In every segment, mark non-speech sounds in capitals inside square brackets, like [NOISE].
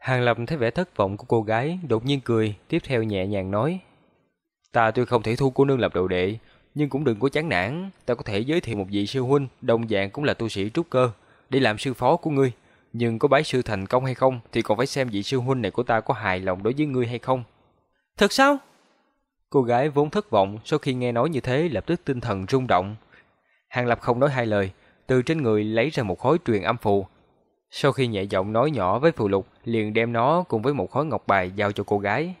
Hàng Lập thấy vẻ thất vọng của cô gái, đột nhiên cười, tiếp theo nhẹ nhàng nói. Ta tuy không thể thu cô nương làm đồ đệ, nhưng cũng đừng có chán nản, ta có thể giới thiệu một vị sư huynh, đồng dạng cũng là tu sĩ trúc cơ, để làm sư phó của ngươi. Nhưng có bái sư thành công hay không thì còn phải xem vị sư huynh này của ta có hài lòng đối với ngươi hay không. Thật sao? Cô gái vốn thất vọng sau khi nghe nói như thế lập tức tinh thần rung động. Hàng Lập không nói hai lời, từ trên người lấy ra một khối truyền âm phù. Sau khi nhẹ giọng nói nhỏ với phù lục, liền đem nó cùng với một khối ngọc bài giao cho cô gái.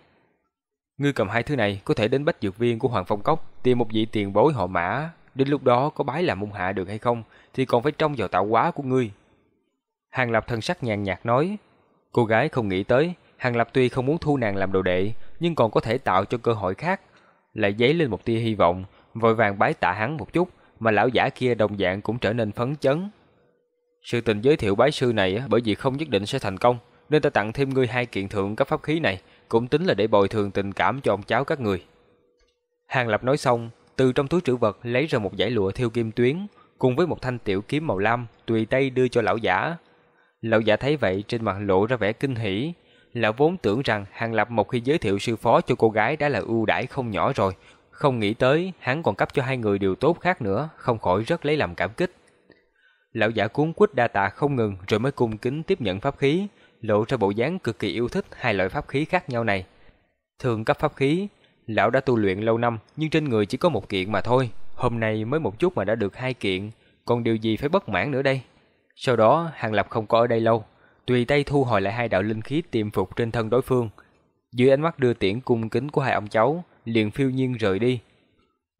Ngươi cầm hai thứ này có thể đến bách dược viên của Hoàng Phong Cốc tìm một vị tiền bối họ mã. Đến lúc đó có bái làm môn hạ được hay không thì còn phải trông vào tạo hóa của ngươi. Hàng Lập thân sắc nhàn nhạt nói. Cô gái không nghĩ tới, Hàng Lập tuy không muốn thu nàng làm đồ đệ, nhưng còn có thể tạo cho cơ hội khác. Lại dấy lên một tia hy vọng, vội vàng bái tạ hắn một chút, mà lão giả kia đồng dạng cũng trở nên phấn chấn. Sự tình giới thiệu bái sư này bởi vì không nhất định sẽ thành công, nên ta tặng thêm ngươi hai kiện thượng cấp pháp khí này, cũng tính là để bồi thường tình cảm cho ông cháu các người. Hàng Lập nói xong, từ trong túi trữ vật lấy ra một dải lụa thiêu kim tuyến, cùng với một thanh tiểu kiếm màu lam, tùy tay đưa cho lão giả. Lão giả thấy vậy trên mặt lộ ra vẻ kinh hỉ, lão vốn tưởng rằng Hàng Lập một khi giới thiệu sư phó cho cô gái đã là ưu đãi không nhỏ rồi, không nghĩ tới hắn còn cấp cho hai người điều tốt khác nữa, không khỏi rất lấy làm cảm kích. Lão giả cuốn quýt đa tạ không ngừng rồi mới cung kính tiếp nhận pháp khí, lộ ra bộ dáng cực kỳ yêu thích hai loại pháp khí khác nhau này. Thường cấp pháp khí, lão đã tu luyện lâu năm nhưng trên người chỉ có một kiện mà thôi, hôm nay mới một chút mà đã được hai kiện, còn điều gì phải bất mãn nữa đây? Sau đó, Hàng Lập không có ở đây lâu, tùy tay thu hồi lại hai đạo linh khí tiềm phục trên thân đối phương. Dưới ánh mắt đưa tiễn cung kính của hai ông cháu, liền phiêu nhiên rời đi.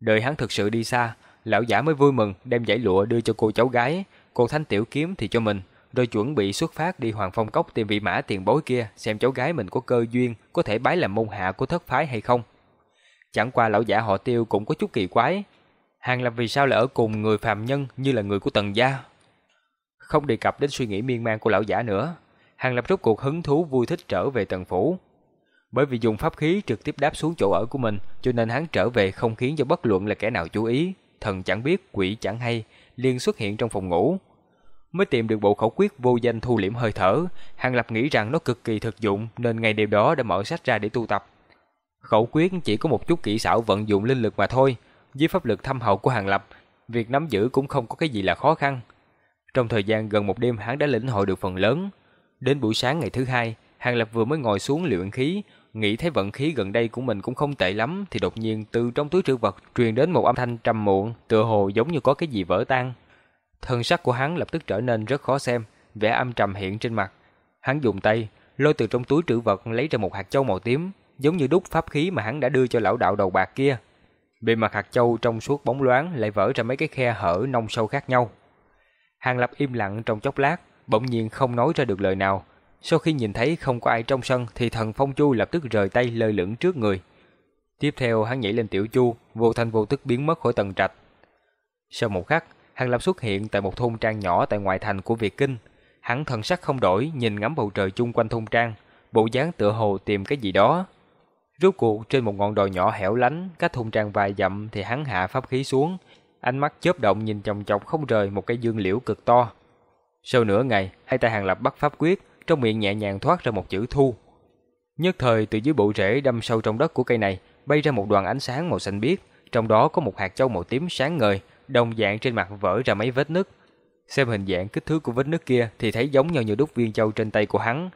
Đợi hắn thực sự đi xa, lão giả mới vui mừng đem giải lụa đưa cho cô cháu gái, còn thanh tiểu kiếm thì cho mình, rồi chuẩn bị xuất phát đi Hoàng Phong Cốc tìm vị mã tiền bối kia, xem cháu gái mình có cơ duyên, có thể bái làm môn hạ của thất phái hay không. Chẳng qua lão giả họ tiêu cũng có chút kỳ quái. Hàng làm vì sao lại ở cùng người phàm nhân như là người của tần gia? Không đề cập đến suy nghĩ miên man của lão giả nữa. Hàng lập rốt cuộc hứng thú vui thích trở về tần phủ. Bởi vì dùng pháp khí trực tiếp đáp xuống chỗ ở của mình, cho nên hắn trở về không khiến cho bất luận là kẻ nào chú ý, thần chẳng biết, quỷ chẳng hay, liền xuất hiện trong phòng ngủ. Mới tìm được bộ khẩu quyết vô danh thu liễm hơi thở, Hàng Lập nghĩ rằng nó cực kỳ thực dụng nên ngày đêm đó đã mở sách ra để tu tập. Khẩu quyết chỉ có một chút kỹ xảo vận dụng linh lực mà thôi, với pháp lực thâm hậu của Hàng Lập, việc nắm giữ cũng không có cái gì là khó khăn. Trong thời gian gần một đêm hắn đã lĩnh hội được phần lớn. Đến buổi sáng ngày thứ hai, Hàng Lập vừa mới ngồi xuống luyện khí, nghĩ thấy vận khí gần đây của mình cũng không tệ lắm thì đột nhiên từ trong túi trữ vật truyền đến một âm thanh trầm muộn, tựa hồ giống như có cái gì vỡ tan. Thân sắc của hắn lập tức trở nên rất khó xem, vẻ âm trầm hiện trên mặt. Hắn dùng tay lôi từ trong túi trữ vật lấy ra một hạt châu màu tím, giống như đúc pháp khí mà hắn đã đưa cho lão đạo đầu bạc kia. Bề mặt hạt châu trong suốt bóng loáng lại vỡ ra mấy cái khe hở nông sâu khác nhau. Hàng Lập im lặng trong chốc lát, bỗng nhiên không nói ra được lời nào. Sau khi nhìn thấy không có ai trong sân thì thần Phong Chu lập tức rời tay lơ lửng trước người. Tiếp theo hắn nhảy lên tiểu chu, vô thanh vô tức biến mất khỏi tầng trạch. Sau một khắc, Hàng Lập xuất hiện tại một thôn trang nhỏ tại ngoại thành của Việt Kinh. Hắn thần sắc không đổi, nhìn ngắm bầu trời chung quanh thôn trang, bộ dáng tựa hồ tìm cái gì đó. Rốt cuộc trên một ngọn đồi nhỏ hẻo lánh, cách thôn trang vài dặm thì hắn hạ pháp khí xuống, ánh mắt chớp động nhìn chòng chọc không rời một cây dương liễu cực to. Sau nửa ngày, hai tay Hàng Lập bắt pháp quyết, trong miệng nhẹ nhàng thoát ra một chữ thu. Nhất thời từ dưới bộ rễ đâm sâu trong đất của cây này, bay ra một đoàn ánh sáng màu xanh biếc, trong đó có một hạt châu màu tím sáng ngời, đồng dạng trên mặt vỡ ra mấy vết nứt. Xem hình dạng kích thước của vết nứt kia thì thấy giống nhau như đúc viên châu trên tay của hắn.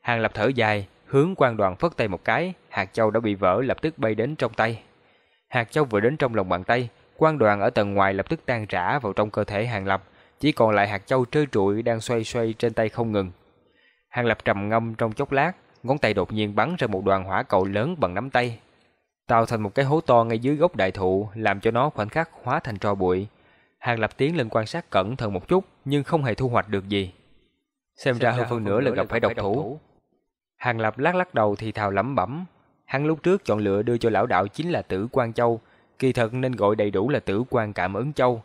Hàng Lập thở dài, hướng quan đoàn phất tay một cái, hạt châu đã bị vỡ lập tức bay đến trong tay. Hạt châu vừa đến trong lòng bàn tay, quan đoàn ở tầng ngoài lập tức tan rã vào trong cơ thể Hàng Lập, chỉ còn lại hạt châu trơ trụi đang xoay xoay trên tay không ngừng. Hàng Lập trầm ngâm trong chốc lát, ngón tay đột nhiên bắn ra một đoàn hỏa cầu lớn bằng nắm tay, tạo thành một cái hố to ngay dưới gốc đại thụ, làm cho nó khoảnh khắc hóa thành tro bụi. Hàng Lập tiến lên quan sát cẩn thận một chút, nhưng không hề thu hoạch được gì. Xem, Xem ra hơn phân nửa là gặp phải độc thủ. Hàng Lập lắc lắc đầu thì thào lẩm bẩm, hắn lúc trước chọn lựa đưa cho lão đạo chính là Tử Quan Châu, kỳ thật nên gọi đầy đủ là Tử Quan Cảm ứng Châu.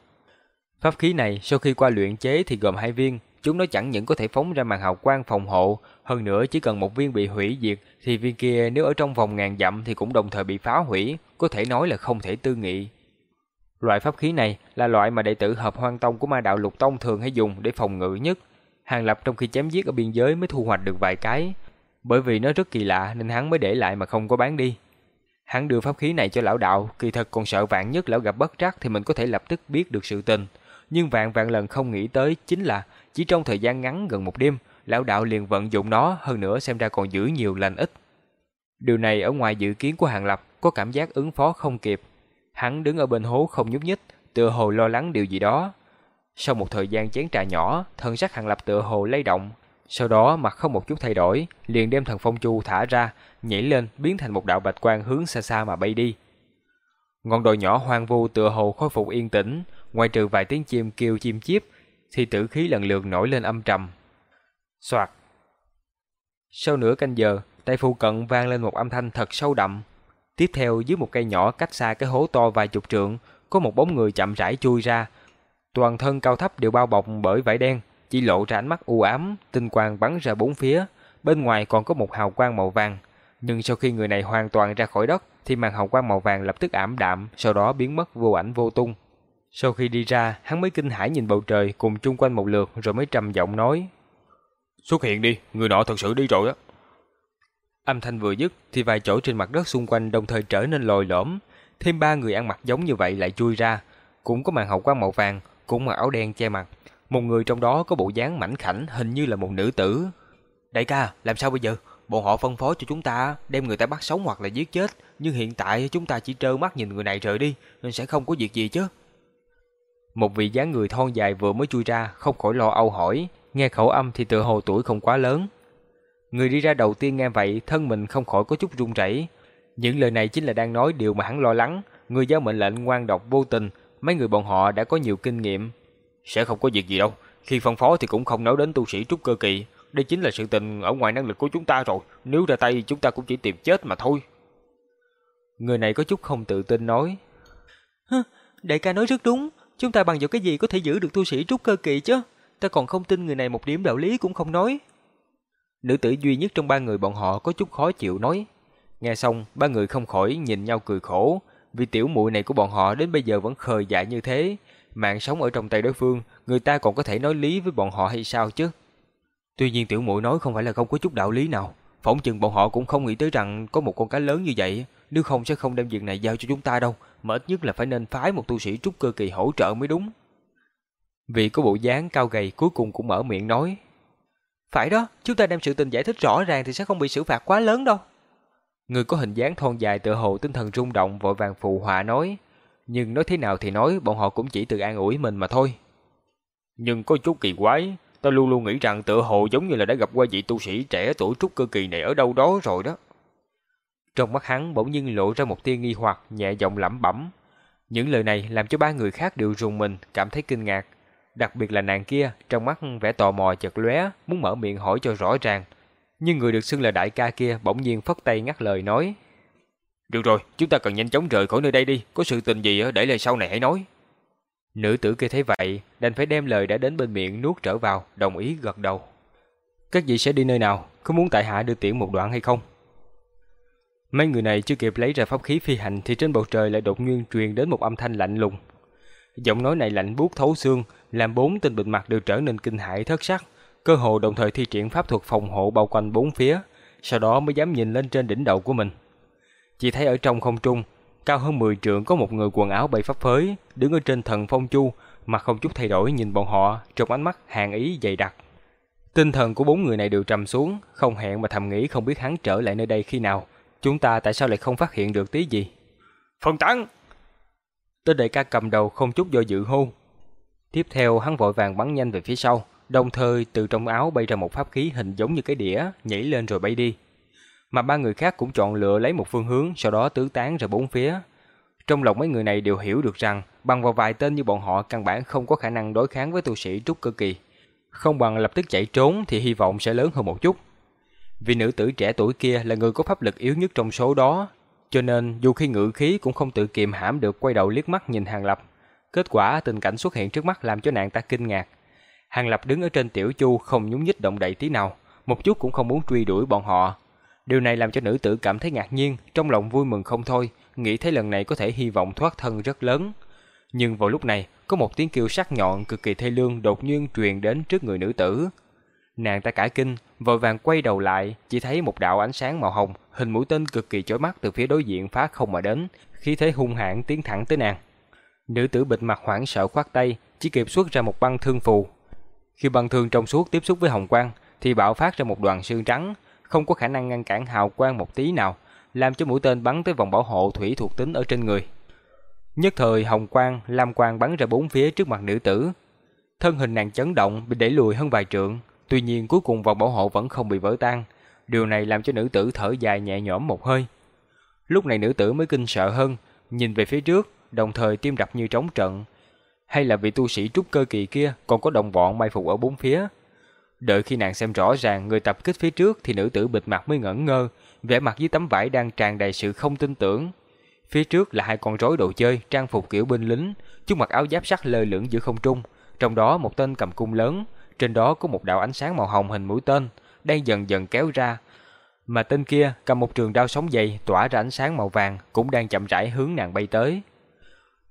Pháp khí này sau khi qua luyện chế thì gồm hai viên, chúng nó chẳng những có thể phóng ra màn hào quang phòng hộ, hơn nữa chỉ cần một viên bị hủy diệt thì viên kia nếu ở trong vòng ngàn dặm thì cũng đồng thời bị phá hủy, có thể nói là không thể tư nghị. Loại pháp khí này là loại mà đệ tử hợp hoang tông của ma đạo lục tông thường hay dùng để phòng ngự nhất. Hàng lập trong khi chém giết ở biên giới mới thu hoạch được vài cái. Bởi vì nó rất kỳ lạ nên hắn mới để lại mà không có bán đi. Hắn đưa pháp khí này cho lão đạo, kỳ thật còn sợ vạn nhất lão gặp bất trắc thì mình có thể lập tức biết được sự tình. Nhưng vạn vạn lần không nghĩ tới chính là chỉ trong thời gian ngắn gần một đêm, lão đạo liền vận dụng nó, hơn nữa xem ra còn giữ nhiều lành ít. Điều này ở ngoài dự kiến của Hàng Lập, có cảm giác ứng phó không kịp. Hắn đứng ở bên hố không nhúc nhích, tựa hồ lo lắng điều gì đó. Sau một thời gian chén trà nhỏ, thân sắc Hàng Lập tựa hồ lay động, sau đó mặt không một chút thay đổi, liền đem thần phong chu thả ra, nhảy lên biến thành một đạo bạch quang hướng xa xa mà bay đi. Ngọn đồi nhỏ hoang vu tựa hồ khôi phục yên tĩnh, ngoài trừ vài tiếng chim kêu chim chiếp, thì tử khí lần lượt nổi lên âm trầm. Soạt. Sau nửa canh giờ, tại phụ cận vang lên một âm thanh thật sâu đậm. Tiếp theo dưới một cây nhỏ cách xa cái hố to vài chục trượng, có một bóng người chậm rãi chui ra. Toàn thân cao thấp đều bao bọc bởi vải đen, chỉ lộ ra ánh mắt u ám, tinh quang bắn ra bốn phía, bên ngoài còn có một hào quang màu vàng. Nhưng sau khi người này hoàn toàn ra khỏi đất, thì màn hào quang màu vàng lập tức ảm đạm, sau đó biến mất vô ảnh vô tung. Sau khi đi ra, hắn mới kinh hãi nhìn bầu trời cùng chung quanh một lượt rồi mới trầm giọng nói. Xuất hiện đi, người nọ thật sự đi rồi á. Âm thanh vừa dứt thì vài chỗ trên mặt đất xung quanh đồng thời trở nên lồi lõm, thêm ba người ăn mặc giống như vậy lại chui ra, cũng có màn hậu quang màu vàng, cũng mặc áo đen che mặt. Một người trong đó có bộ dáng mảnh khảnh, hình như là một nữ tử. Đại ca, làm sao bây giờ? Bọn họ phân phối cho chúng ta đem người ta bắt sống hoặc là giết chết, nhưng hiện tại chúng ta chỉ trơ mắt nhìn người này rời đi, nên sẽ không có việc gì chứ. Một vị dáng người thon dài vừa mới chui ra, không khỏi lo âu hỏi, nghe khẩu âm thì tựa hồ tuổi không quá lớn. Người đi ra đầu tiên nghe vậy, thân mình không khỏi có chút run rẩy. Những lời này chính là đang nói điều mà hắn lo lắng, người giao mệnh lệnh ngoan độc vô tình, mấy người bọn họ đã có nhiều kinh nghiệm. Sẽ không có việc gì đâu, khi phân phó thì cũng không nói đến tu sĩ trúc cơ kỳ, đây chính là sự tình ở ngoài năng lực của chúng ta rồi, nếu ra tay chúng ta cũng chỉ tìm chết mà thôi. Người này có chút không tự tin nói. Đại ca nói rất đúng, chúng ta bằng vào cái gì có thể giữ được tu sĩ trúc cơ kỳ chứ? Ta còn không tin người này một điểm đạo lý cũng không nói. Nữ tử duy nhất trong ba người bọn họ có chút khó chịu nói. Nghe xong, ba người không khỏi nhìn nhau cười khổ, vì tiểu muội này của bọn họ đến bây giờ vẫn khờ dại như thế, mạng sống ở trong tay đối phương, người ta còn có thể nói lý với bọn họ hay sao chứ? Tuy nhiên tiểu muội nói không phải là không có chút đạo lý nào, phỏng chừng bọn họ cũng không nghĩ tới rằng có một con cá lớn như vậy, nếu không sẽ không đem việc này giao cho chúng ta đâu, mà ít nhất là phải nên phái một tu sĩ trúc cơ kỳ hỗ trợ mới đúng. Vị có bộ dáng cao gầy cuối cùng cũng mở miệng nói. Phải đó, chúng ta đem sự tình giải thích rõ ràng thì sẽ không bị xử phạt quá lớn đâu. Người có hình dáng thon dài tựa hồ tinh thần rung động vội vàng phụ họa nói. Nhưng nói thế nào thì nói, bọn họ cũng chỉ tự an ủi mình mà thôi. Nhưng có chút kỳ quái, ta luôn luôn nghĩ rằng tựa hồ giống như là đã gặp qua vị tu sĩ trẻ tuổi trúc cơ kỳ này ở đâu đó rồi đó. Trong mắt hắn bỗng nhiên lộ ra một tia nghi hoặc, nhẹ giọng lẩm bẩm. Những lời này làm cho ba người khác đều rùng mình, cảm thấy kinh ngạc. Đặc biệt là nàng kia, trong mắt vẻ tò mò chợt lóe, muốn mở miệng hỏi cho rõ ràng. Nhưng người được xưng là đại ca kia bỗng nhiên phất tay ngắt lời nói. Được rồi, chúng ta cần nhanh chóng rời khỏi nơi đây đi, có sự tình gì để lời sau này hãy nói. Nữ tử kia thấy vậy, đành phải đem lời đã đến bên miệng nuốt trở vào, đồng ý gật đầu. Các vị sẽ đi nơi nào, có muốn tại hạ đưa tiễn một đoạn hay không? Mấy người này chưa kịp lấy ra pháp khí phi hành thì trên bầu trời lại đột nhiên truyền đến một âm thanh lạnh lùng. Giọng nói này lạnh buốt thấu xương, làm bốn tên bình mặt đều trở nên kinh hãi thất sắc, cơ hồ đồng thời thi triển pháp thuật phòng hộ bao quanh bốn phía, sau đó mới dám nhìn lên trên đỉnh đầu của mình. Chỉ thấy ở trong không trung, cao hơn 10 trượng có một người quần áo bay phấp phới, đứng ở trên thần phong chu, mặt không chút thay đổi nhìn bọn họ, trong ánh mắt hàng ý dày đặc. Tinh thần của bốn người này đều trầm xuống, không hẹn mà thầm nghĩ không biết hắn trở lại nơi đây khi nào. Chúng ta tại sao lại không phát hiện được tí gì? Phân tán! Tên đại ca cầm đầu không chút do dự hô. Tiếp theo hắn vội vàng bắn nhanh về phía sau, đồng thời từ trong áo bay ra một pháp khí hình giống như cái đĩa, nhảy lên rồi bay đi. Mà ba người khác cũng chọn lựa lấy một phương hướng, sau đó tứ tán ra bốn phía. Trong lòng mấy người này đều hiểu được rằng, bằng vào vài tên như bọn họ căn bản không có khả năng đối kháng với tu sĩ trúc cơ kỳ. Không bằng lập tức chạy trốn thì hy vọng sẽ lớn hơn một chút. Vì nữ tử trẻ tuổi kia là người có pháp lực yếu nhất trong số đó, cho nên dù khi ngự khí cũng không tự kiềm hãm được quay đầu liếc mắt nhìn Hàng Lập. Kết quả tình cảnh xuất hiện trước mắt làm cho nàng ta kinh ngạc. Hàng Lập đứng ở trên tiểu chu không nhúng nhích động đậy tí nào, một chút cũng không muốn truy đuổi bọn họ. Điều này làm cho nữ tử cảm thấy ngạc nhiên, trong lòng vui mừng không thôi, nghĩ thấy lần này có thể hy vọng thoát thân rất lớn. Nhưng vào lúc này, có một tiếng kêu sắc nhọn cực kỳ thê lương đột nhiên truyền đến trước người nữ tử. Nàng ta cả kinh, vội vàng quay đầu lại, chỉ thấy một đạo ánh sáng màu hồng, hình mũi tên cực kỳ chói mắt từ phía đối diện phá không mà đến, khí thế hung hãn tiến thẳng tới nàng. Nữ tử bịt mặt hoảng sợ khoát tay, chỉ kịp xuất ra một băng thương phù. Khi băng thương trong suốt tiếp xúc với hồng quang, thì bạo phát ra một đoàn sương trắng, không có khả năng ngăn cản hào quang một tí nào, làm cho mũi tên bắn tới vòng bảo hộ thủy thuộc tính ở trên người. Nhất thời hồng quang, lam quang bắn ra bốn phía trước mặt nữ tử. Thân hình nàng chấn động, bị đẩy lùi hơn vài trượng, tuy nhiên cuối cùng vòng bảo hộ vẫn không bị vỡ tan. Điều này làm cho nữ tử thở dài nhẹ nhõm một hơi. Lúc này nữ tử mới kinh sợ hơn, nhìn về phía trước, đồng thời tim đập như trống trận. Hay là vị tu sĩ trúc cơ kỳ kia còn có đồng bọn mai phục ở bốn phía? Đợi khi nàng xem rõ ràng người tập kích phía trước thì nữ tử bịt mặt mới ngẩn ngơ, vẻ mặt dưới tấm vải đang tràn đầy sự không tin tưởng. Phía trước là hai con rối đồ chơi trang phục kiểu binh lính, chúng mặc áo giáp sắt lơ lửng giữa không trung, trong đó một tên cầm cung lớn, trên đó có một đạo ánh sáng màu hồng hình mũi tên đang dần dần kéo ra. Mà tên kia cầm một trường đao sống dày tỏa ra ánh sáng màu vàng cũng đang chậm rãi hướng nàng bay tới.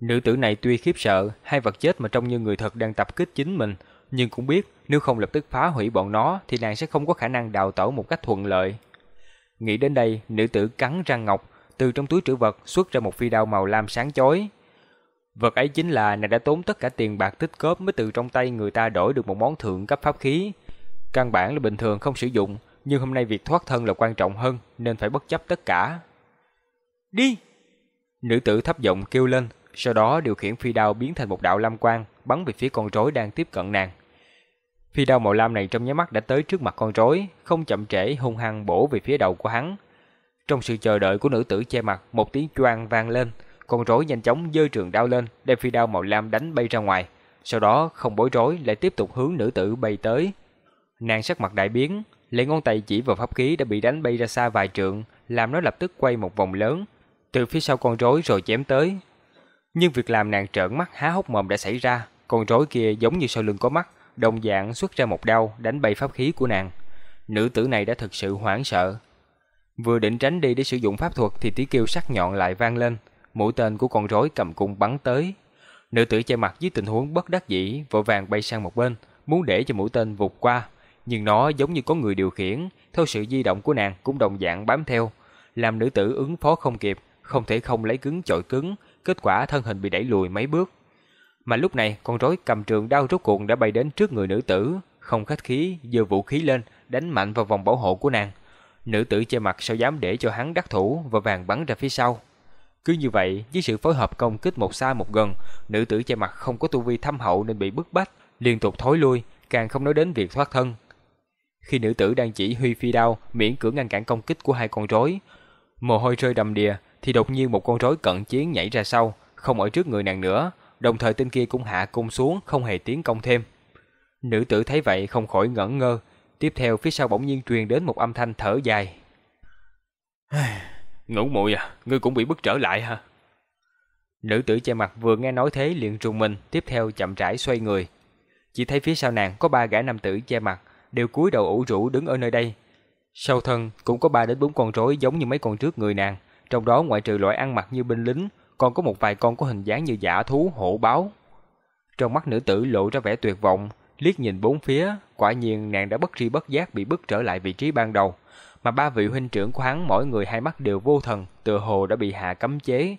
Nữ tử này tuy khiếp sợ, hai vật chết mà trông như người thật đang tập kích chính mình, nhưng cũng biết nếu không lập tức phá hủy bọn nó thì nàng sẽ không có khả năng đào tẩu một cách thuận lợi. Nghĩ đến đây, nữ tử cắn răng ngọc, từ trong túi trữ vật xuất ra một phi đao màu lam sáng chói. Vật ấy chính là nàng đã tốn tất cả tiền bạc tích cóp mới từ trong tay người ta đổi được một món thượng cấp pháp khí. Căn bản là bình thường không sử dụng, nhưng hôm nay việc thoát thân là quan trọng hơn nên phải bất chấp tất cả. Đi! Nữ tử thấp giọng kêu lên, sau đó điều khiển phi đao biến thành một đạo lam quang, bắn về phía con rối đang tiếp cận nàng. Phi đao màu lam này trong nháy mắt đã tới trước mặt con rối, không chậm trễ hung hăng bổ về phía đầu của hắn. Trong sự chờ đợi của nữ tử che mặt, một tiếng choang vang lên, con rối nhanh chóng giơ trường đao lên, đem phi đao màu lam đánh bay ra ngoài, sau đó không bối rối lại tiếp tục hướng nữ tử bay tới. Nàng sắc mặt đại biến, lấy ngón tay chỉ vào pháp khí đã bị đánh bay ra xa vài trượng, làm nó lập tức quay một vòng lớn, từ phía sau con rối rồi chém tới. Nhưng việc làm nàng trợn mắt há hốc mồm đã xảy ra, con rối kia giống như sau lưng có mắt, đồng dạng xuất ra một đao đánh bay pháp khí của nàng. Nữ tử này đã thực sự hoảng sợ. Vừa định tránh đi để sử dụng pháp thuật thì tiếng kêu sắc nhọn lại vang lên, mũi tên của con rối cầm cung bắn tới. Nữ tử che mặt dưới tình huống bất đắc dĩ, vội vàng bay sang một bên, muốn để cho mũi tên vụt qua, nhưng nó giống như có người điều khiển, theo sự di động của nàng cũng đồng dạng bám theo, làm nữ tử ứng phó không kịp, không thể không lấy cứng chọi cứng, kết quả thân hình bị đẩy lùi mấy bước. Mà lúc này, con rối cầm trường đao rốt cuộn đã bay đến trước người nữ tử, không khách khí, giơ vũ khí lên, đánh mạnh vào vòng bảo hộ của nàng. Nữ tử che mặt sao dám để cho hắn đắc thủ và vàng bắn ra phía sau. Cứ như vậy, với sự phối hợp công kích một xa một gần, nữ tử che mặt không có tu vi thâm hậu nên bị bức bách, liên tục thối lui, càng không nói đến việc thoát thân. Khi nữ tử đang chỉ huy phi đao, miễn cưỡng ngăn cản công kích của hai con rối, mồ hôi rơi đầm đìa, thì đột nhiên một con rối cận chiến nhảy ra sau, không ở trước người nàng nữa, đồng thời tên kia cũng hạ cung xuống, không hề tiến công thêm. Nữ tử thấy vậy không khỏi ngẩn ngơ, tiếp theo phía sau bỗng nhiên truyền đến một âm thanh thở dài. [SIGHS] Ngủ muội à, ngươi cũng bị bức trở lại hả? Nữ tử che mặt vừa nghe nói thế liền trùng mình, tiếp theo chậm rãi xoay người. Chỉ thấy phía sau nàng có ba gã nam tử che mặt, đều cúi đầu ủ rũ đứng ở nơi đây. Sau thân cũng có ba đến bốn con rối giống như mấy con trước người nàng, trong đó ngoại trừ loại ăn mặc như binh lính, còn có một vài con có hình dáng như giả thú hổ báo. Trong mắt nữ tử lộ ra vẻ tuyệt vọng, liếc nhìn bốn phía, quả nhiên nàng đã bất tri bất giác bị bức trở lại vị trí ban đầu, mà ba vị huynh trưởng của hắn mỗi người hai mắt đều vô thần, tựa hồ đã bị hạ cấm chế.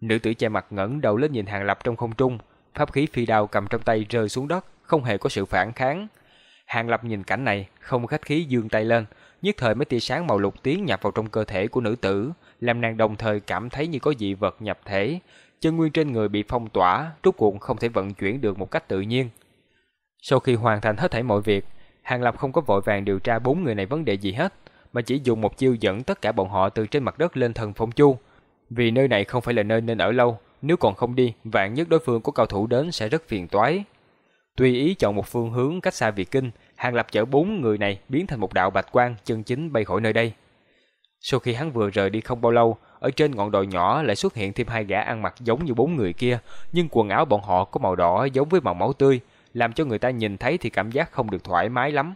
Nữ tử che mặt ngẩng đầu lên nhìn Hàng Lập trong không trung, pháp khí phi đao cầm trong tay rơi xuống đất, không hề có sự phản kháng. Hàng Lập nhìn cảnh này, không khách khí dương tay lên, nhất thời mấy tia sáng màu lục tiến nhập vào trong cơ thể của nữ tử, làm nàng đồng thời cảm thấy như có dị vật nhập thể, chân nguyên trên người bị phong tỏa, rốt cuộc không thể vận chuyển được một cách tự nhiên. Sau khi hoàn thành hết thảy mọi việc, Hàng Lập không có vội vàng điều tra bốn người này vấn đề gì hết, mà chỉ dùng một chiêu dẫn tất cả bọn họ từ trên mặt đất lên thần phong chu. Vì nơi này không phải là nơi nên ở lâu, nếu còn không đi, vạn nhất đối phương có cao thủ đến sẽ rất phiền toái. Tùy ý chọn một phương hướng cách xa Việt Kinh, Hàng Lập chở bốn người này biến thành một đạo bạch quang chân chính bay khỏi nơi đây. Sau khi hắn vừa rời đi không bao lâu, ở trên ngọn đồi nhỏ lại xuất hiện thêm hai gã ăn mặc giống như bốn người kia, nhưng quần áo bọn họ có màu đỏ giống với màu máu tươi, làm cho người ta nhìn thấy thì cảm giác không được thoải mái lắm.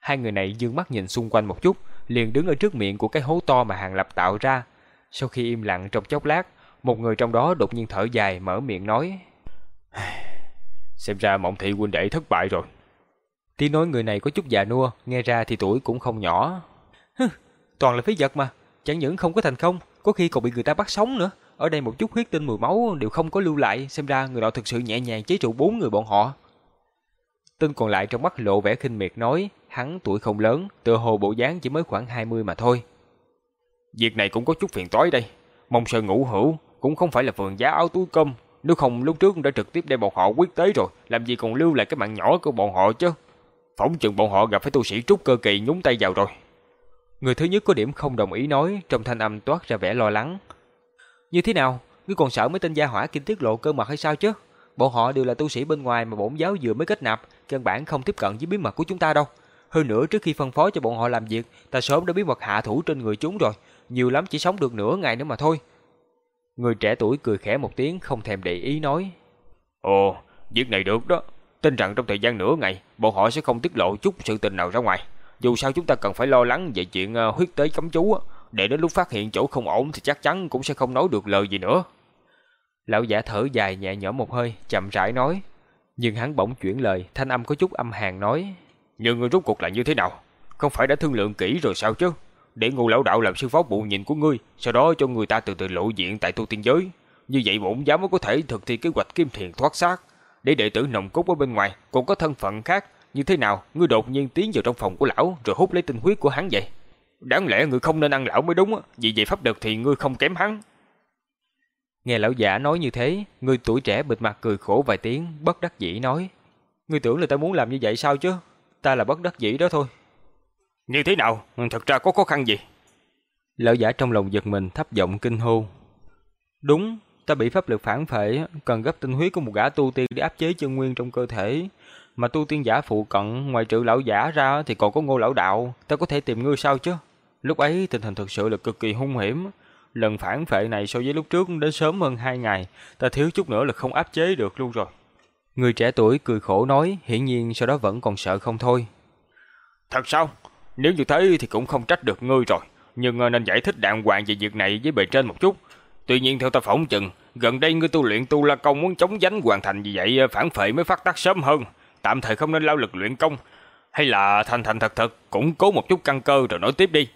Hai người này dương mắt nhìn xung quanh một chút, liền đứng ở trước miệng của cái hố to mà Hàng Lập tạo ra. Sau khi im lặng trong chốc lát, một người trong đó đột nhiên thở dài mở miệng nói: "Xem ra Mộng thị huynh đệ thất bại rồi." Tiếng nói người này có chút già nua, nghe ra thì tuổi cũng không nhỏ. Toàn là phí vật mà, chẳng những không có thành công, có khi còn bị người ta bắt sống nữa. Ở đây một chút huyết tinh mùi máu đều không có lưu lại, xem ra người nọ thực sự nhẹ nhàng chế trụ bốn người bọn họ. Tên còn lại trong mắt lộ vẻ khinh miệt nói, hắn tuổi không lớn, tựa hồ bộ dáng chỉ mới khoảng 20 mà thôi. Việc này cũng có chút phiền toái đây. Mong sợ ngủ hữu, cũng không phải là vườn giá áo túi cơm. Nếu không lúc trước đã trực tiếp đem bọn họ quyết tế rồi, làm gì còn lưu lại cái mạng nhỏ của bọn họ chứ. Phỏng chừng bọn họ gặp phải tu sĩ trúc cơ kỳ nhúng tay vào rồi. Người thứ nhất có điểm không đồng ý nói, trong thanh âm toát ra vẻ lo lắng. Như thế nào? Ngươi còn sợ mấy tên gia hỏa kinh tiết lộ cơ mật hay sao chứ? Bọn họ đều là tu sĩ bên ngoài mà bổn giáo vừa mới kết nạp, căn bản không tiếp cận với bí mật của chúng ta đâu. Hơn nữa trước khi phân phối cho bọn họ làm việc, ta sớm đã bí mật hạ thủ trên người chúng rồi, nhiều lắm chỉ sống được nửa ngày nữa mà thôi. Người trẻ tuổi cười khẽ một tiếng không thèm để ý nói. Ồ, việc này được đó. Tin rằng trong thời gian nửa ngày, bọn họ sẽ không tiết lộ chút sự tình nào ra ngoài. Dù sao chúng ta cần phải lo lắng về chuyện ờ, huyết tế cấm chú, để đến lúc phát hiện chỗ không ổn thì chắc chắn cũng sẽ không nói được lời gì nữa. Lão giả thở dài nhẹ nhõm một hơi, chậm rãi nói. Nhưng hắn bỗng chuyển lời, thanh âm có chút âm hàn nói. Nhưng ngươi rốt cuộc là như thế nào? Không phải đã thương lượng kỹ rồi sao chứ? Để ngô lão đạo làm sư phó bộ nhìn của ngươi, sau đó cho người ta từ từ lộ diện tại tu tiên giới. Như vậy bổn dám mới có thể thực thi kế hoạch kim thiền thoát xác. Để đệ tử nồng cốt ở bên ngoài còn có thân phận khác. Như thế nào, ngươi đột nhiên tiến vào trong phòng của lão rồi hút lấy tinh huyết của hắn vậy? Đáng lẽ ngươi không nên ăn lão mới đúng, vì vậy pháp đợt thì ngươi không kém hắn. Nghe lão giả nói như thế, người tuổi trẻ bịt mặt cười khổ vài tiếng, bất đắc dĩ nói. Ngươi tưởng là ta muốn làm như vậy sao chứ? Ta là bất đắc dĩ đó thôi. Như thế nào? Thật ra có khó khăn gì? Lão giả trong lòng giật mình thấp giọng kinh hô. Đúng, ta bị pháp lực phản phệ, cần gấp tinh huyết của một gã tu tiên để áp chế chân nguyên trong cơ thể. Mà tu tiên giả phụ cận, ngoài trừ lão giả ra thì còn có ngô lão đạo, ta có thể tìm ngươi sao chứ? Lúc ấy tình hình thực sự là cực kỳ hung hiểm. Lần phản phệ này so với lúc trước đến sớm hơn hai ngày, ta thiếu chút nữa là không áp chế được luôn rồi. Người trẻ tuổi cười khổ nói, hiển nhiên sau đó vẫn còn sợ không thôi. Thật sao? Nếu như thế thì cũng không trách được ngươi rồi, nhưng ờ, nên giải thích đàng hoàng về việc này với bề trên một chút. Tuy nhiên theo ta phỏng chừng, gần đây ngươi tu luyện tu la công muốn chống dánh hoàn thành vì vậy ờ, phản phệ mới phát tác sớm hơn, tạm thời không nên lao lực luyện công, hay là thành thành thật thật củng cố một chút căn cơ rồi nói tiếp đi.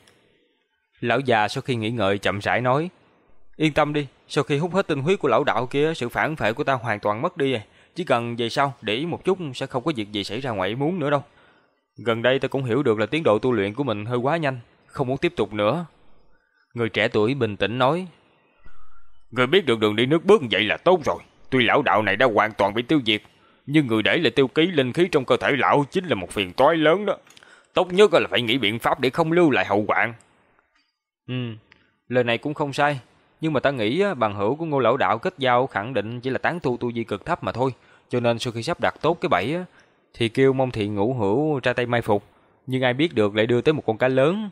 Lão già sau khi nghĩ ngợi chậm rãi nói, yên tâm đi, sau khi hút hết tinh huyết của lão đạo kia, sự phản phệ của ta hoàn toàn mất đi rồi. Chỉ cần về sau để ý một chút sẽ không có việc gì xảy ra ngoài ý muốn nữa đâu. Gần đây ta cũng hiểu được là tiến độ tu luyện của mình hơi quá nhanh, không muốn tiếp tục nữa. Người trẻ tuổi bình tĩnh nói. Người biết được đường đi nước bước vậy là tốt rồi. Tuy lão đạo này đã hoàn toàn bị tiêu diệt, nhưng người để lại tiêu ký linh khí trong cơ thể lão chính là một phiền toái lớn đó. Tốt nhất là phải nghĩ biện pháp để không lưu lại hậu quả. Ừ, lời này cũng không sai. Nhưng mà ta nghĩ bằng hữu của ngô lão đạo kết giao khẳng định chỉ là tán tu tu vi cực thấp mà thôi. Cho nên sau khi sắp đặt tốt cái bẫy thì kêu mong thị ngũ hữu ra tay mai phục. Nhưng ai biết được lại đưa tới một con cá lớn.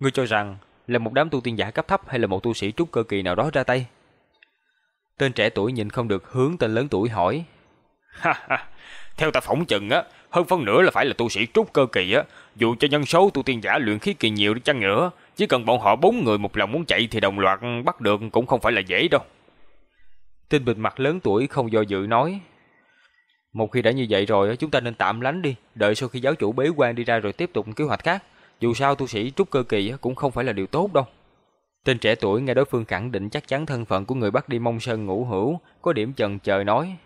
Ngươi cho rằng là một đám tu tiên giả cấp thấp hay là một tu sĩ trúc cơ kỳ nào đó ra tay? Tên trẻ tuổi nhìn không được hướng tên lớn tuổi hỏi. Ha ha, theo ta phỏng chừng á, hơn phân nửa là phải là tu sĩ trúc cơ kỳ á, dù cho nhân số tu tiên giả luyện khí kỳ nhiều đi chăng nữa, chỉ cần bọn họ bốn người một lòng muốn chạy thì đồng loạt bắt được cũng không phải là dễ đâu. Tên bình mặt lớn tuổi không do dự nói. Một khi đã như vậy rồi, chúng ta nên tạm lánh đi, đợi sau khi giáo chủ bế quan đi ra rồi tiếp tục kế hoạch khác. Dù sao tu sĩ trúc cơ kỳ cũng không phải là điều tốt đâu. Tên trẻ tuổi nghe đối phương khẳng định chắc chắn thân phận của người bắt đi mông sơn ngũ hữu, có điểm chần chờ nói.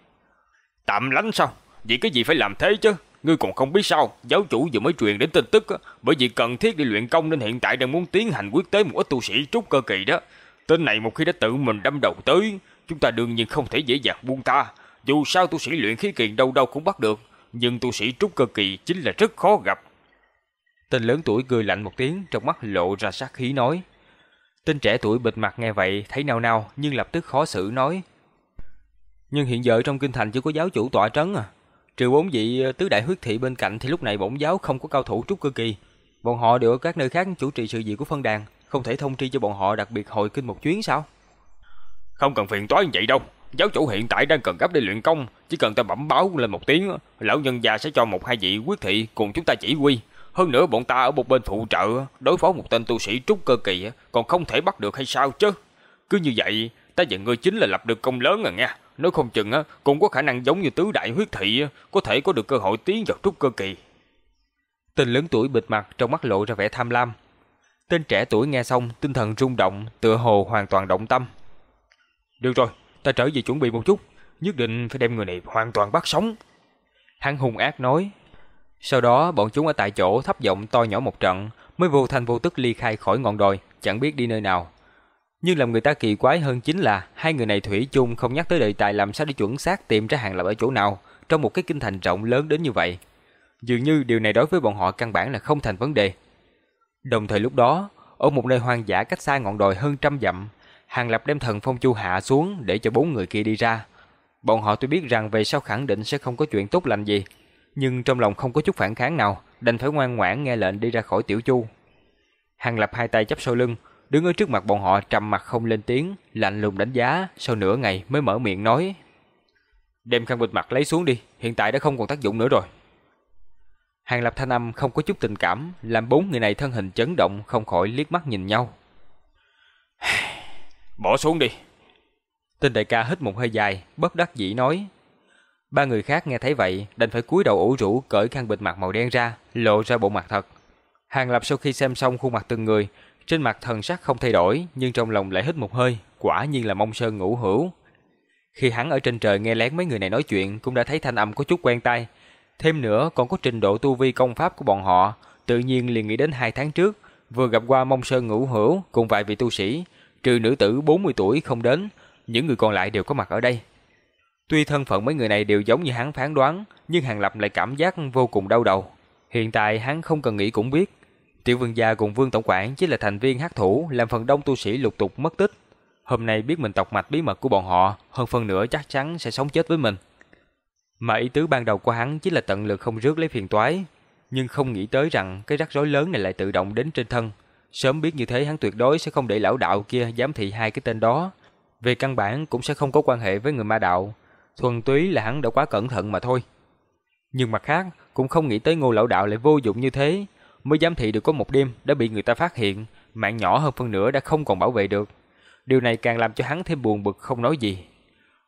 Tạm lánh sao? Vì cái gì phải làm thế chứ? Ngươi còn không biết sao, giáo chủ vừa mới truyền đến tin tức bởi vì cần thiết đi luyện công nên hiện tại đang muốn tiến hành quyết tế một ít tu sĩ trúc cơ kỳ đó. Tên này một khi đã tự mình đâm đầu tới, chúng ta đương nhiên không thể dễ dàng buông ta. Dù sao tu sĩ luyện khí kỳ đâu đâu cũng bắt được, nhưng tu sĩ trúc cơ kỳ chính là rất khó gặp. Tên lớn tuổi cười lạnh một tiếng, trong mắt lộ ra sát khí nói. Tên trẻ tuổi bịt mặt nghe vậy, thấy nao nao, nhưng lập tức khó xử nói. Nhưng hiện giờ trong kinh thành chưa có giáo chủ tọa trấn à. Trừ bốn vị ờ, tứ đại huyết thị bên cạnh thì lúc này bổn giáo không có cao thủ trúc cơ kỳ. Bọn họ đều ở các nơi khác chủ trì sự việc của phân đàn, không thể thông tri cho bọn họ đặc biệt hồi kinh một chuyến sao? Không cần phiền toái như vậy đâu. Giáo chủ hiện tại đang cần gấp để luyện công, chỉ cần ta bẩm báo lên một tiếng, lão nhân gia sẽ cho một hai vị quyết thị cùng chúng ta chỉ huy. Hơn nữa bọn ta ở một bên phụ trợ, đối phó một tên tu sĩ trúc cơ kỳ còn không thể bắt được hay sao chứ? Cứ như vậy, ta và ngươi chính là lập được công lớn rồi nha. Nói không chừng cũng có khả năng giống như tứ đại huyết thị, có thể có được cơ hội tiến vào trúc cơ kỳ. Tên lớn tuổi bịt mặt trong mắt lộ ra vẻ tham lam. Tên trẻ tuổi nghe xong, tinh thần rung động, tựa hồ hoàn toàn động tâm. Được rồi, ta trở về chuẩn bị một chút, nhất định phải đem người này hoàn toàn bắt sống. Hắn hung ác nói. Sau đó bọn chúng ở tại chỗ thấp giọng to nhỏ một trận, mới vô thành vô tức ly khai khỏi ngọn đồi, chẳng biết đi nơi nào. Nhưng làm người ta kỳ quái hơn chính là hai người này thủy chung không nhắc tới đề tài làm sao để chuẩn xác tìm ra hàng lập ở chỗ nào trong một cái kinh thành rộng lớn đến như vậy. Dường như điều này đối với bọn họ căn bản là không thành vấn đề. Đồng thời lúc đó, ở một nơi hoang dã cách xa ngọn đồi hơn trăm dặm, Hàng Lập đem thần phong chu hạ xuống để cho bốn người kia đi ra. Bọn họ tuy biết rằng về sau khẳng định sẽ không có chuyện tốt lành gì, nhưng trong lòng không có chút phản kháng nào, đành phải ngoan ngoãn nghe lệnh đi ra khỏi tiểu chu. Hàng Lập hai tay chắp sau lưng, đứng ở trước mặt bọn họ trầm mặt không lên tiếng, lạnh lùng đánh giá, sau nửa ngày mới mở miệng nói. Đem khăn bịt mặt lấy xuống đi, hiện tại đã không còn tác dụng nữa rồi. Hàng Lập thanh âm không có chút tình cảm, làm bốn người này thân hình chấn động không khỏi liếc mắt nhìn nhau. Bỏ xuống đi. Tên đại ca hít một hơi dài, bất đắc dĩ nói. Ba người khác nghe thấy vậy, đành phải cúi đầu ủ rũ cởi khăn bịt mặt màu đen ra, lộ ra bộ mặt thật. Hàng Lập sau khi xem xong khuôn mặt từng người, trên mặt thần sắc không thay đổi, nhưng trong lòng lại hít một hơi, quả nhiên là mông sơn ngũ hữu. Khi hắn ở trên trời nghe lén mấy người này nói chuyện, cũng đã thấy thanh âm có chút quen tai. Thêm nữa còn có trình độ tu vi công pháp của bọn họ, tự nhiên liền nghĩ đến hai tháng trước, vừa gặp qua mông sơn ngũ hữu cùng vài vị tu sĩ, trừ nữ tử 40 tuổi không đến, những người còn lại đều có mặt ở đây. Tuy thân phận mấy người này đều giống như hắn phán đoán, nhưng Hàng Lập lại cảm giác vô cùng đau đầu. Hiện tại hắn không cần nghĩ cũng biết, Tiểu Vương gia cùng Vương tổng quản chỉ là thành viên hắc thủ, làm phần đông tu sĩ lục tục mất tích. Hôm nay biết mình tộc mạch bí mật của bọn họ, hơn phần nữa chắc chắn sẽ sống chết với mình. Mà ý tứ ban đầu của hắn chỉ là tận lực không rước lấy phiền toái, nhưng không nghĩ tới rằng cái rắc rối lớn này lại tự động đến trên thân. Sớm biết như thế hắn tuyệt đối sẽ không để lão đạo kia giám thị hai cái tên đó. Về căn bản cũng sẽ không có quan hệ với người ma đạo, thuần túy là hắn đã quá cẩn thận mà thôi. Nhưng mặt khác, cũng không nghĩ tới ngô lão đạo lại vô dụng như thế, mới giám thị được có một đêm đã bị người ta phát hiện, mạng nhỏ hơn phân nửa đã không còn bảo vệ được. Điều này càng làm cho hắn thêm buồn bực không nói gì.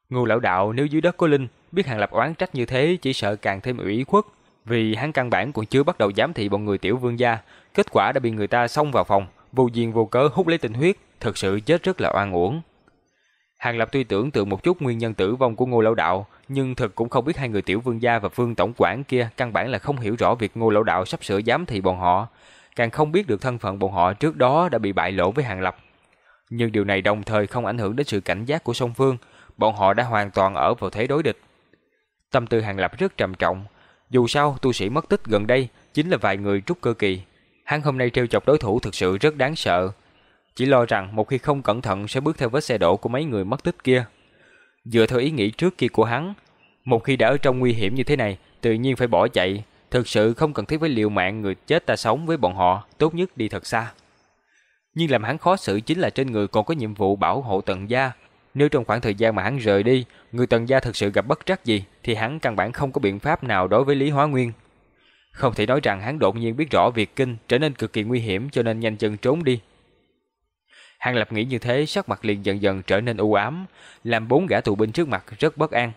Ngô lão đạo nếu dưới đất có linh, biết hàng lập oán trách như thế chỉ sợ càng thêm ủy khuất, vì hắn căn bản còn chưa bắt đầu giám thị bọn người tiểu vương gia, kết quả đã bị người ta xông vào phòng, vô duyên vô cớ hút lấy tinh huyết, thật sự chết rất là oan uổng. Hàng Lập tuy tưởng tượng một chút nguyên nhân tử vong của Ngô Lão Đạo, nhưng thật cũng không biết hai người tiểu vương gia và vương tổng quản kia căn bản là không hiểu rõ việc Ngô Lão Đạo sắp sửa giám thị bọn họ, càng không biết được thân phận bọn họ trước đó đã bị bại lộ với Hàng Lập. Nhưng điều này đồng thời không ảnh hưởng đến sự cảnh giác của song phương, bọn họ đã hoàn toàn ở vào thế đối địch. Tâm tư Hàng Lập rất trầm trọng, dù sao tu sĩ mất tích gần đây chính là vài người trúc cơ kỳ. Hắn hôm nay trêu chọc đối thủ thực sự rất đáng sợ, chỉ lo rằng một khi không cẩn thận sẽ bước theo vết xe đổ của mấy người mất tích kia. Dựa theo ý nghĩ trước kia của hắn, một khi đã ở trong nguy hiểm như thế này, tự nhiên phải bỏ chạy, thực sự không cần thiết với liều mạng người chết ta sống với bọn họ, tốt nhất đi thật xa. Nhưng làm hắn khó xử chính là trên người còn có nhiệm vụ bảo hộ tận gia. Nếu trong khoảng thời gian mà hắn rời đi, người tận gia thực sự gặp bất trắc gì, thì hắn căn bản không có biện pháp nào đối với Lý Hóa Nguyên. Không thể nói rằng hắn đột nhiên biết rõ việc kinh trở nên cực kỳ nguy hiểm cho nên nhanh chân trốn đi, Hàng Lập nghĩ như thế, sắc mặt liền dần dần trở nên u ám, làm bốn gã tù binh trước mặt rất bất an.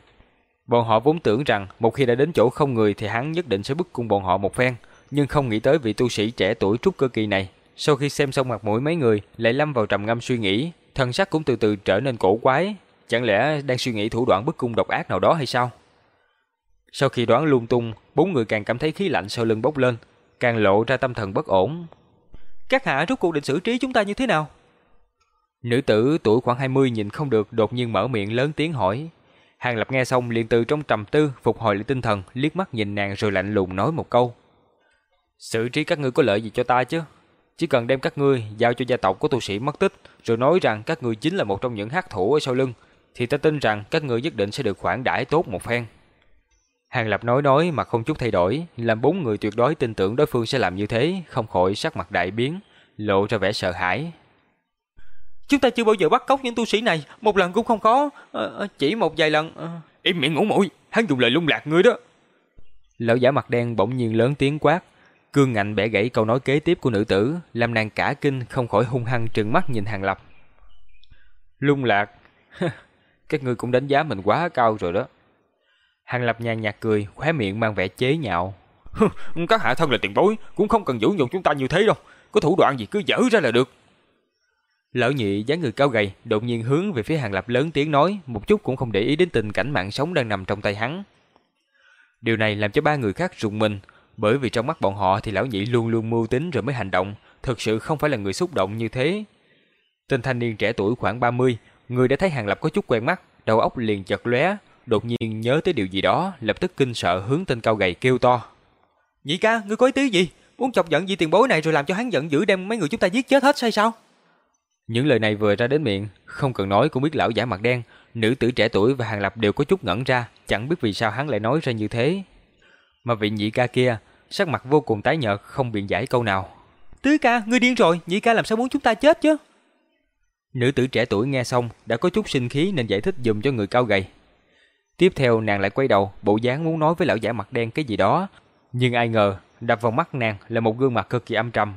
Bọn họ vốn tưởng rằng một khi đã đến chỗ không người thì hắn nhất định sẽ bức cung bọn họ một phen, nhưng không nghĩ tới vị tu sĩ trẻ tuổi trúc cơ kỳ này, sau khi xem xong mặt mũi mấy người, lại lâm vào trầm ngâm suy nghĩ, thần sắc cũng từ từ trở nên cổ quái, chẳng lẽ đang suy nghĩ thủ đoạn bức cung độc ác nào đó hay sao? Sau khi đoán lung tung, bốn người càng cảm thấy khí lạnh sau lưng bốc lên, càng lộ ra tâm thần bất ổn. Các hạ rốt cuộc định xử trí chúng ta như thế nào? Nữ tử tuổi khoảng 20 nhìn không được đột nhiên mở miệng lớn tiếng hỏi. Hàng Lập nghe xong liền từ trong trầm tư phục hồi lại tinh thần, liếc mắt nhìn nàng rồi lạnh lùng nói một câu. Xử trí các ngươi có lợi gì cho ta chứ? Chỉ cần đem các ngươi giao cho gia tộc của tu sĩ mất tích, rồi nói rằng các ngươi chính là một trong những hắc thủ ở sau lưng, thì ta tin rằng các ngươi nhất định sẽ được khoản đãi tốt một phen. Hàng Lập nói nói mà không chút thay đổi, làm bốn người tuyệt đối tin tưởng đối phương sẽ làm như thế, không khỏi sắc mặt đại biến, lộ ra vẻ sợ hãi, Chúng ta chưa bao giờ bắt cóc những tu sĩ này, một lần cũng không có, à, chỉ một vài lần. À. Im miệng ngủ mũi, hắn dùng lời lung lạc ngươi đó. Lão giả mặt đen bỗng nhiên lớn tiếng quát, cương ngạnh bẻ gãy câu nói kế tiếp của nữ tử, làm nàng cả kinh không khỏi hung hăng trừng mắt nhìn Hàng Lập. Lung lạc, [LAUGHS] các ngươi cũng đánh giá mình quá cao rồi đó. Hàng Lập nhàn nhạt cười, khóe miệng mang vẻ chế nhạo. Các hạ thân là tiền bối, cũng không cần dỗ nhục chúng ta như thế đâu. Có thủ đoạn gì cứ dở ra là được. Lão nhị dáng người cao gầy, đột nhiên hướng về phía Hàng Lập lớn tiếng nói, một chút cũng không để ý đến tình cảnh mạng sống đang nằm trong tay hắn. Điều này làm cho ba người khác rùng mình, bởi vì trong mắt bọn họ thì lão nhị luôn luôn mưu tính rồi mới hành động, thực sự không phải là người xúc động như thế. Tên thanh niên trẻ tuổi khoảng 30, người đã thấy Hàng Lập có chút quen mắt, đầu óc liền chợt lóe, đột nhiên nhớ tới điều gì đó, lập tức kinh sợ hướng tên cao gầy kêu to. Nhị ca, ngươi có ý tứ gì? Muốn chọc giận vị tiền bối này rồi làm cho hắn giận dữ đem mấy người chúng ta giết chết hết hay sao? Những lời này vừa ra đến miệng, không cần nói cũng biết lão giả mặt đen, nữ tử trẻ tuổi và Hàng Lập đều có chút ngẩn ra, chẳng biết vì sao hắn lại nói ra như thế. Mà vị nhị ca kia, sắc mặt vô cùng tái nhợt, không biện giải câu nào. Tứ ca, ngươi điên rồi, nhị ca làm sao muốn chúng ta chết chứ? Nữ tử trẻ tuổi nghe xong, đã có chút sinh khí nên giải thích dùm cho người cao gầy. Tiếp theo nàng lại quay đầu, bộ dáng muốn nói với lão giả mặt đen cái gì đó, nhưng ai ngờ, đập vào mắt nàng là một gương mặt cực kỳ âm trầm.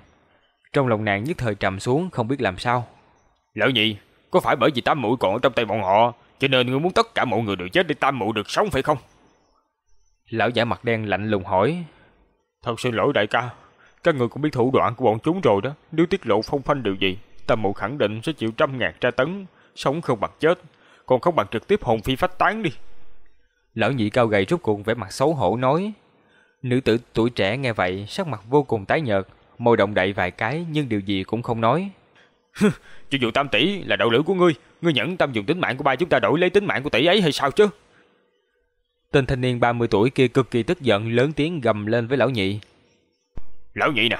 Trong lòng nàng nhất thời trầm xuống, không biết làm sao. Lão nhị, có phải bởi vì tam muội còn ở trong tay bọn họ, cho nên ngươi muốn tất cả mọi người đều chết để tam muội được sống phải không? Lão giả mặt đen lạnh lùng hỏi. Thật xin lỗi đại ca, các người cũng biết thủ đoạn của bọn chúng rồi đó. Nếu tiết lộ phong phanh điều gì, tam muội khẳng định sẽ chịu trăm ngàn tra tấn, sống không bằng chết, còn không bằng trực tiếp hồn phi phách tán đi. Lão nhị cao gầy rút cuộc vẻ mặt xấu hổ nói. Nữ tử tuổi trẻ nghe vậy, sắc mặt vô cùng tái nhợt, môi động đậy vài cái nhưng điều gì cũng không nói. [LAUGHS] Cho dù tam tỷ là đạo lữ của ngươi, ngươi nhẫn tâm dùng tính mạng của ba chúng ta đổi lấy tính mạng của tỷ ấy hay sao chứ? Tên thanh niên 30 tuổi kia cực kỳ tức giận lớn tiếng gầm lên với lão nhị. Lão nhị nè,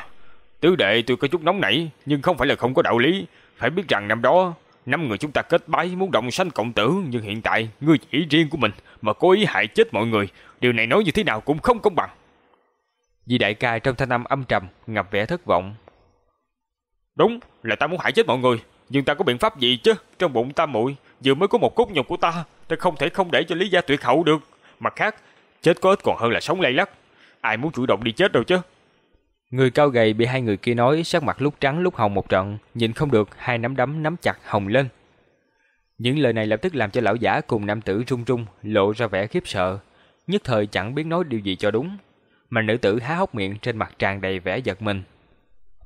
tứ đệ tôi có chút nóng nảy, nhưng không phải là không có đạo lý. Phải biết rằng năm đó, năm người chúng ta kết bái muốn đồng sanh cộng tử, nhưng hiện tại ngươi chỉ riêng của mình mà cố ý hại chết mọi người. Điều này nói như thế nào cũng không công bằng. Vì đại ca trong thanh âm âm trầm, ngập vẻ thất vọng. Đúng, là ta muốn hại chết mọi người, nhưng ta có biện pháp gì chứ? Trong bụng ta muội vừa mới có một cốt nhục của ta, ta không thể không để cho Lý gia tuyệt hậu được. Mặt khác, chết có ít còn hơn là sống lay lắc. Ai muốn chủ động đi chết đâu chứ? Người cao gầy bị hai người kia nói sắc mặt lúc trắng lúc hồng một trận, nhìn không được, hai nắm đấm nắm chặt hồng lên. Những lời này lập tức làm cho lão giả cùng nam tử run run lộ ra vẻ khiếp sợ, nhất thời chẳng biết nói điều gì cho đúng, mà nữ tử há hốc miệng trên mặt tràn đầy vẻ giật mình.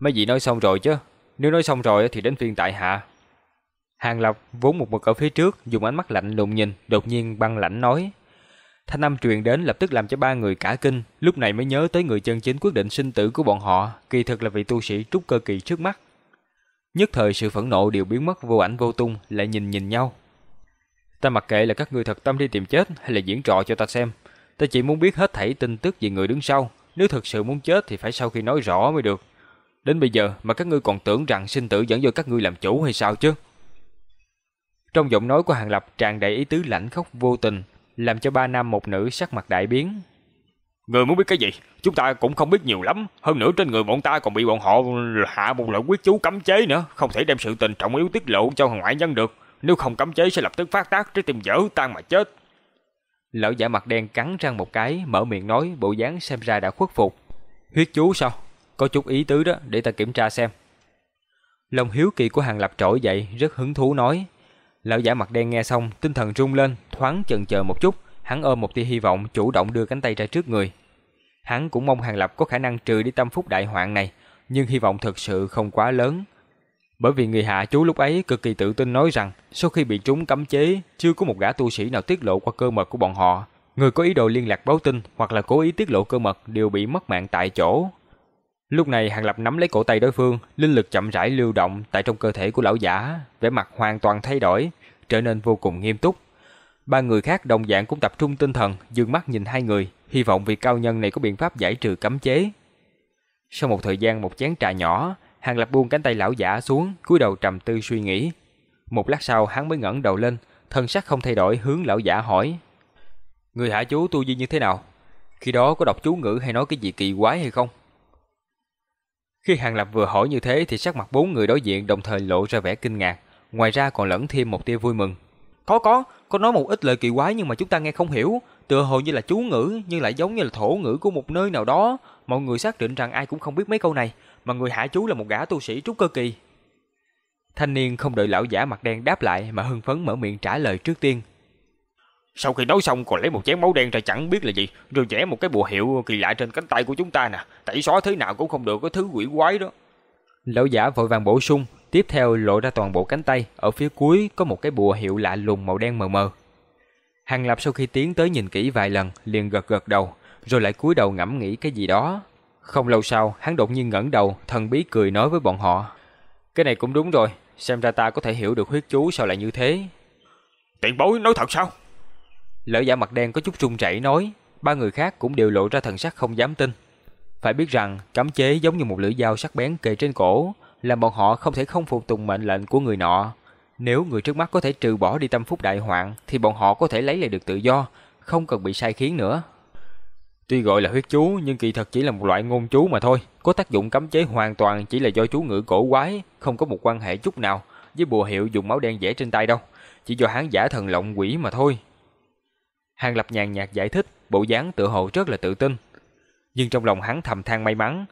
Mấy vị nói xong rồi chứ, nếu nói xong rồi thì đến phiên tại hạ. Hàng Lập vốn một mực ở phía trước, dùng ánh mắt lạnh lùng nhìn, đột nhiên băng lãnh nói. Thanh âm truyền đến lập tức làm cho ba người cả kinh, lúc này mới nhớ tới người chân chính quyết định sinh tử của bọn họ, kỳ thực là vị tu sĩ trúc cơ kỳ trước mắt. Nhất thời sự phẫn nộ đều biến mất vô ảnh vô tung, lại nhìn nhìn nhau. Ta mặc kệ là các ngươi thật tâm đi tìm chết hay là diễn trò cho ta xem. Ta chỉ muốn biết hết thảy tin tức về người đứng sau, nếu thực sự muốn chết thì phải sau khi nói rõ mới được. Đến bây giờ mà các ngươi còn tưởng rằng sinh tử dẫn do các ngươi làm chủ hay sao chứ? Trong giọng nói của Hàng Lập tràn đầy ý tứ lạnh khốc vô tình, làm cho ba nam một nữ sắc mặt đại biến. Người muốn biết cái gì? Chúng ta cũng không biết nhiều lắm. Hơn nữa trên người bọn ta còn bị bọn họ hạ một loại quyết chú cấm chế nữa. Không thể đem sự tình trọng yếu tiết lộ cho ngoại nhân được. Nếu không cấm chế sẽ lập tức phát tác trái tim dở tan mà chết. Lão giả mặt đen cắn răng một cái, mở miệng nói bộ dáng xem ra đã khuất phục. Huyết chú sao? Có chút ý tứ đó, để ta kiểm tra xem. Lòng hiếu kỳ của Hàng Lập trỗi dậy, rất hứng thú nói. Lão giả mặt đen nghe xong, tinh thần rung lên, thoáng chần chờ một chút, hắn ôm một tia hy vọng chủ động đưa cánh tay ra trước người. Hắn cũng mong Hàng Lập có khả năng trừ đi tâm phúc đại hoạn này, nhưng hy vọng thực sự không quá lớn. Bởi vì người hạ chú lúc ấy cực kỳ tự tin nói rằng sau khi bị chúng cấm chế, chưa có một gã tu sĩ nào tiết lộ qua cơ mật của bọn họ. Người có ý đồ liên lạc báo tin hoặc là cố ý tiết lộ cơ mật đều bị mất mạng tại chỗ. Lúc này Hàng Lập nắm lấy cổ tay đối phương, linh lực chậm rãi lưu động tại trong cơ thể của lão giả, vẻ mặt hoàn toàn thay đổi, trở nên vô cùng nghiêm túc. Ba người khác đồng dạng cũng tập trung tinh thần, dương mắt nhìn hai người, hy vọng vị cao nhân này có biện pháp giải trừ cấm chế. Sau một thời gian một chén trà nhỏ, Hàng Lập buông cánh tay lão giả xuống, cúi đầu trầm tư suy nghĩ. Một lát sau hắn mới ngẩng đầu lên, thân sắc không thay đổi hướng lão giả hỏi: "Người hạ chú tu vi như thế nào? Khi đó có đọc chú ngữ hay nói cái gì kỳ quái hay không?" Khi Hàng Lập vừa hỏi như thế thì sắc mặt bốn người đối diện đồng thời lộ ra vẻ kinh ngạc, ngoài ra còn lẫn thêm một tia vui mừng. Có có, có nói một ít lời kỳ quái nhưng mà chúng ta nghe không hiểu, tựa hồ như là chú ngữ nhưng lại giống như là thổ ngữ của một nơi nào đó. Mọi người xác định rằng ai cũng không biết mấy câu này, mà người hạ chú là một gã tu sĩ trúc cơ kỳ. Thanh niên không đợi lão giả mặt đen đáp lại mà hưng phấn mở miệng trả lời trước tiên. Sau khi nói xong còn lấy một chén máu đen ra chẳng biết là gì, rồi vẽ một cái bùa hiệu kỳ lạ trên cánh tay của chúng ta nè, tẩy xóa thế nào cũng không được có thứ quỷ quái đó. Lão giả vội vàng bổ sung, tiếp theo lộ ra toàn bộ cánh tay, ở phía cuối có một cái bùa hiệu lạ lùng màu đen mờ mờ. Hàng Lập sau khi tiến tới nhìn kỹ vài lần, liền gật gật đầu, rồi lại cúi đầu ngẫm nghĩ cái gì đó. Không lâu sau, hắn đột nhiên ngẩng đầu, thần bí cười nói với bọn họ. Cái này cũng đúng rồi, xem ra ta có thể hiểu được huyết chú sao lại như thế. Tiện bối nói thật sao? Lỡ giả mặt đen có chút run rẩy nói, ba người khác cũng đều lộ ra thần sắc không dám tin. Phải biết rằng, cấm chế giống như một lưỡi dao sắc bén kề trên cổ, làm bọn họ không thể không phục tùng mệnh lệnh của người nọ. Nếu người trước mắt có thể trừ bỏ đi tâm phúc đại hoạn, thì bọn họ có thể lấy lại được tự do, không cần bị sai khiến nữa. Tuy gọi là huyết chú, nhưng kỳ thật chỉ là một loại ngôn chú mà thôi, có tác dụng cấm chế hoàn toàn chỉ là do chú ngữ cổ quái, không có một quan hệ chút nào với bùa hiệu dùng máu đen vẽ trên tay đâu, chỉ do hắn giả thần lộng quỷ mà thôi. Hàng Lập nhàn nhạt giải thích, bộ dáng tự hồ rất là tự tin. Nhưng trong lòng hắn thầm than may mắn.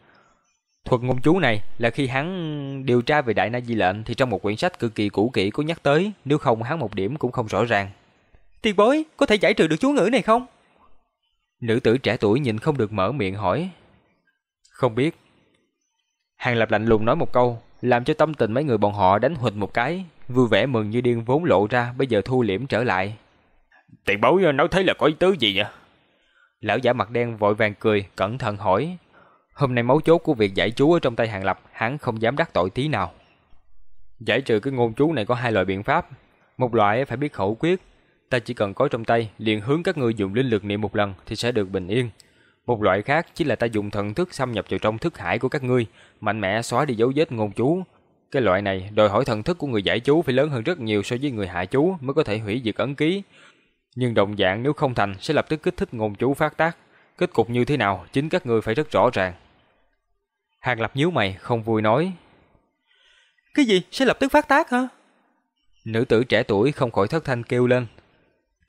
Thuật ngôn chú này là khi hắn điều tra về Đại Na Di lệnh thì trong một quyển sách cực kỳ cũ kỹ có nhắc tới, nếu không hắn một điểm cũng không rõ ràng. Tiền bối, có thể giải trừ được chú ngữ này không? Nữ tử trẻ tuổi nhìn không được mở miệng hỏi. Không biết. Hàng Lập lạnh lùng nói một câu, làm cho tâm tình mấy người bọn họ đánh hụt một cái, vui vẻ mừng như điên vốn lộ ra bây giờ thu liễm trở lại. Tiền bối ờ, nói thế là có ý tứ gì vậy? Lão giả mặt đen vội vàng cười, cẩn thận hỏi. Hôm nay mấu chốt của việc giải chú ở trong tay Hàng Lập, hắn không dám đắc tội tí nào. Giải trừ cái ngôn chú này có hai loại biện pháp. Một loại phải biết khẩu quyết, ta chỉ cần có trong tay, liền hướng các ngươi dùng linh lực niệm một lần thì sẽ được bình yên. Một loại khác chính là ta dùng thần thức xâm nhập vào trong thức hải của các ngươi, mạnh mẽ xóa đi dấu vết ngôn chú. Cái loại này đòi hỏi thần thức của người giải chú phải lớn hơn rất nhiều so với người hạ chú mới có thể hủy diệt ấn ký. Nhưng đồng dạng nếu không thành sẽ lập tức kích thích ngôn chú phát tác. Kết cục như thế nào chính các ngươi phải rất rõ ràng. Hàng Lập nhíu mày không vui nói. Cái gì sẽ lập tức phát tác hả? Nữ tử trẻ tuổi không khỏi thất thanh kêu lên.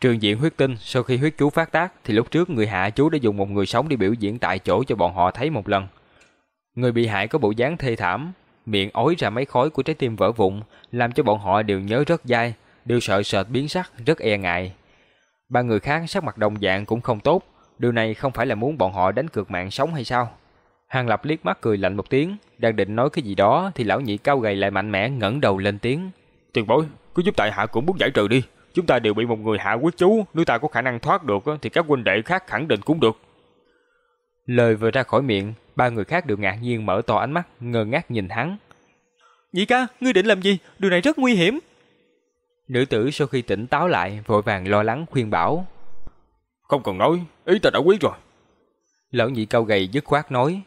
Trường diện huyết tinh sau khi huyết chú phát tác thì lúc trước người hạ chú đã dùng một người sống đi biểu diễn tại chỗ cho bọn họ thấy một lần. Người bị hại có bộ dáng thê thảm, miệng ói ra mấy khói của trái tim vỡ vụn, làm cho bọn họ đều nhớ rất dai, đều sợ sệt biến sắc, rất e ngại. Ba người khác sắc mặt đồng dạng cũng không tốt, điều này không phải là muốn bọn họ đánh cược mạng sống hay sao? Hàng Lập liếc mắt cười lạnh một tiếng, đang định nói cái gì đó thì lão nhị cao gầy lại mạnh mẽ ngẩng đầu lên tiếng. Tiền bối, cứ giúp tại hạ cũng muốn giải trừ đi. Chúng ta đều bị một người hạ quyết chú, nếu ta có khả năng thoát được thì các huynh đệ khác khẳng định cũng được. Lời vừa ra khỏi miệng, ba người khác đều ngạc nhiên mở to ánh mắt, ngơ ngác nhìn hắn. Nhị ca, ngươi định làm gì? Điều này rất nguy hiểm. Nữ tử sau khi tỉnh táo lại, vội vàng lo lắng khuyên bảo. Không cần nói, ý ta đã quyết rồi. Lão nhị cao gầy dứt khoát nói.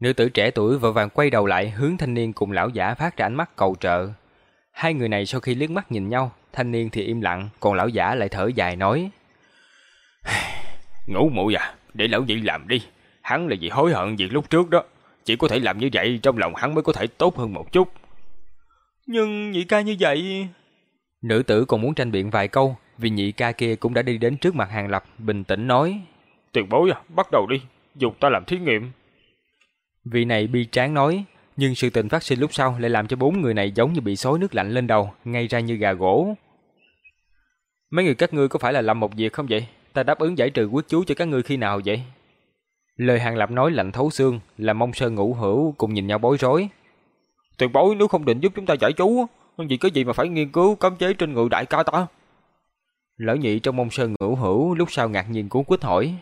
Nữ tử trẻ tuổi vội vàng quay đầu lại hướng thanh niên cùng lão giả phát ra ánh mắt cầu trợ. Hai người này sau khi liếc mắt nhìn nhau, thanh niên thì im lặng, còn lão giả lại thở dài nói. [SIGHS] Ngủ muội à, để lão nhị làm đi. Hắn là vì hối hận việc lúc trước đó. Chỉ có thể làm như vậy trong lòng hắn mới có thể tốt hơn một chút. Nhưng nhị ca như vậy... Nữ tử còn muốn tranh biện vài câu, vì nhị ca kia cũng đã đi đến trước mặt Hàng Lập, bình tĩnh nói. Tiền bối à, bắt đầu đi, dùng ta làm thí nghiệm. Vị này bi tráng nói, nhưng sự tình phát sinh lúc sau lại làm cho bốn người này giống như bị xối nước lạnh lên đầu, ngay ra như gà gỗ. Mấy người các ngươi có phải là làm một việc không vậy? Ta đáp ứng giải trừ quyết chú cho các ngươi khi nào vậy? Lời Hàng Lập nói lạnh thấu xương, làm mông sơn ngũ hữu cùng nhìn nhau bối rối. Tiền bối nếu không định giúp chúng ta giải chú, vì có gì mà phải nghiên cứu cấm chế trên người đại ca ta? Lỡ nhị trong mông sơn ngũ hữu lúc sau ngạc nhiên cuốn quýt hỏi.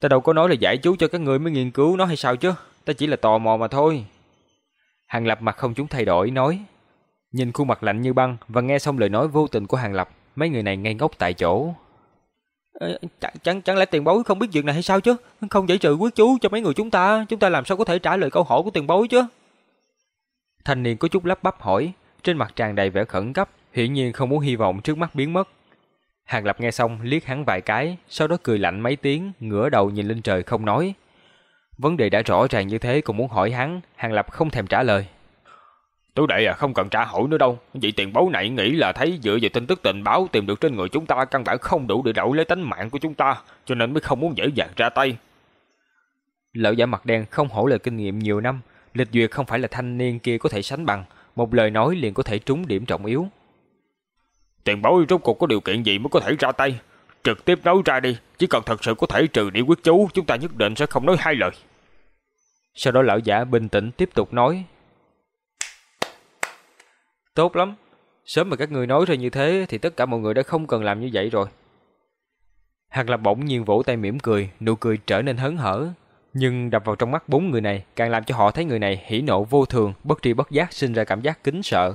Ta đâu có nói là giải chú cho các ngươi mới nghiên cứu nó hay sao chứ, ta chỉ là tò mò mà thôi. Hàng Lập mặt không chúng thay đổi nói. Nhìn khuôn mặt lạnh như băng và nghe xong lời nói vô tình của Hàng Lập, mấy người này ngây ngốc tại chỗ. Chẳng, chẳng, chẳng lẽ tiền bối không biết chuyện này hay sao chứ? Không giải trừ quyết chú cho mấy người chúng ta, chúng ta làm sao có thể trả lời câu hỏi của tiền bối chứ? Thanh niên có chút lắp bắp hỏi, trên mặt tràn đầy vẻ khẩn cấp, hiển nhiên không muốn hy vọng trước mắt biến mất. Hàng Lập nghe xong liếc hắn vài cái, sau đó cười lạnh mấy tiếng, ngửa đầu nhìn lên trời không nói. Vấn đề đã rõ ràng như thế còn muốn hỏi hắn, Hàng Lập không thèm trả lời. Tú đệ à, không cần trả hỏi nữa đâu. Vị tiền bối này nghĩ là thấy dựa vào tin tức tình báo tìm được trên người chúng ta căn bản không đủ để đổi lấy tính mạng của chúng ta, cho nên mới không muốn dễ dàng ra tay. Lão giả mặt đen không hổ lời kinh nghiệm nhiều năm, lịch duyệt không phải là thanh niên kia có thể sánh bằng, một lời nói liền có thể trúng điểm trọng yếu. Tiền bối rốt cuộc có điều kiện gì mới có thể ra tay? Trực tiếp nói ra đi, chỉ cần thật sự có thể trừ đi quyết chú, chúng ta nhất định sẽ không nói hai lời. Sau đó lão giả bình tĩnh tiếp tục nói. Tốt lắm, sớm mà các người nói ra như thế thì tất cả mọi người đã không cần làm như vậy rồi. Hạt Lập bỗng nhiên vỗ tay mỉm cười, nụ cười trở nên hớn hở. Nhưng đập vào trong mắt bốn người này càng làm cho họ thấy người này hỉ nộ vô thường, bất tri bất giác sinh ra cảm giác kính sợ.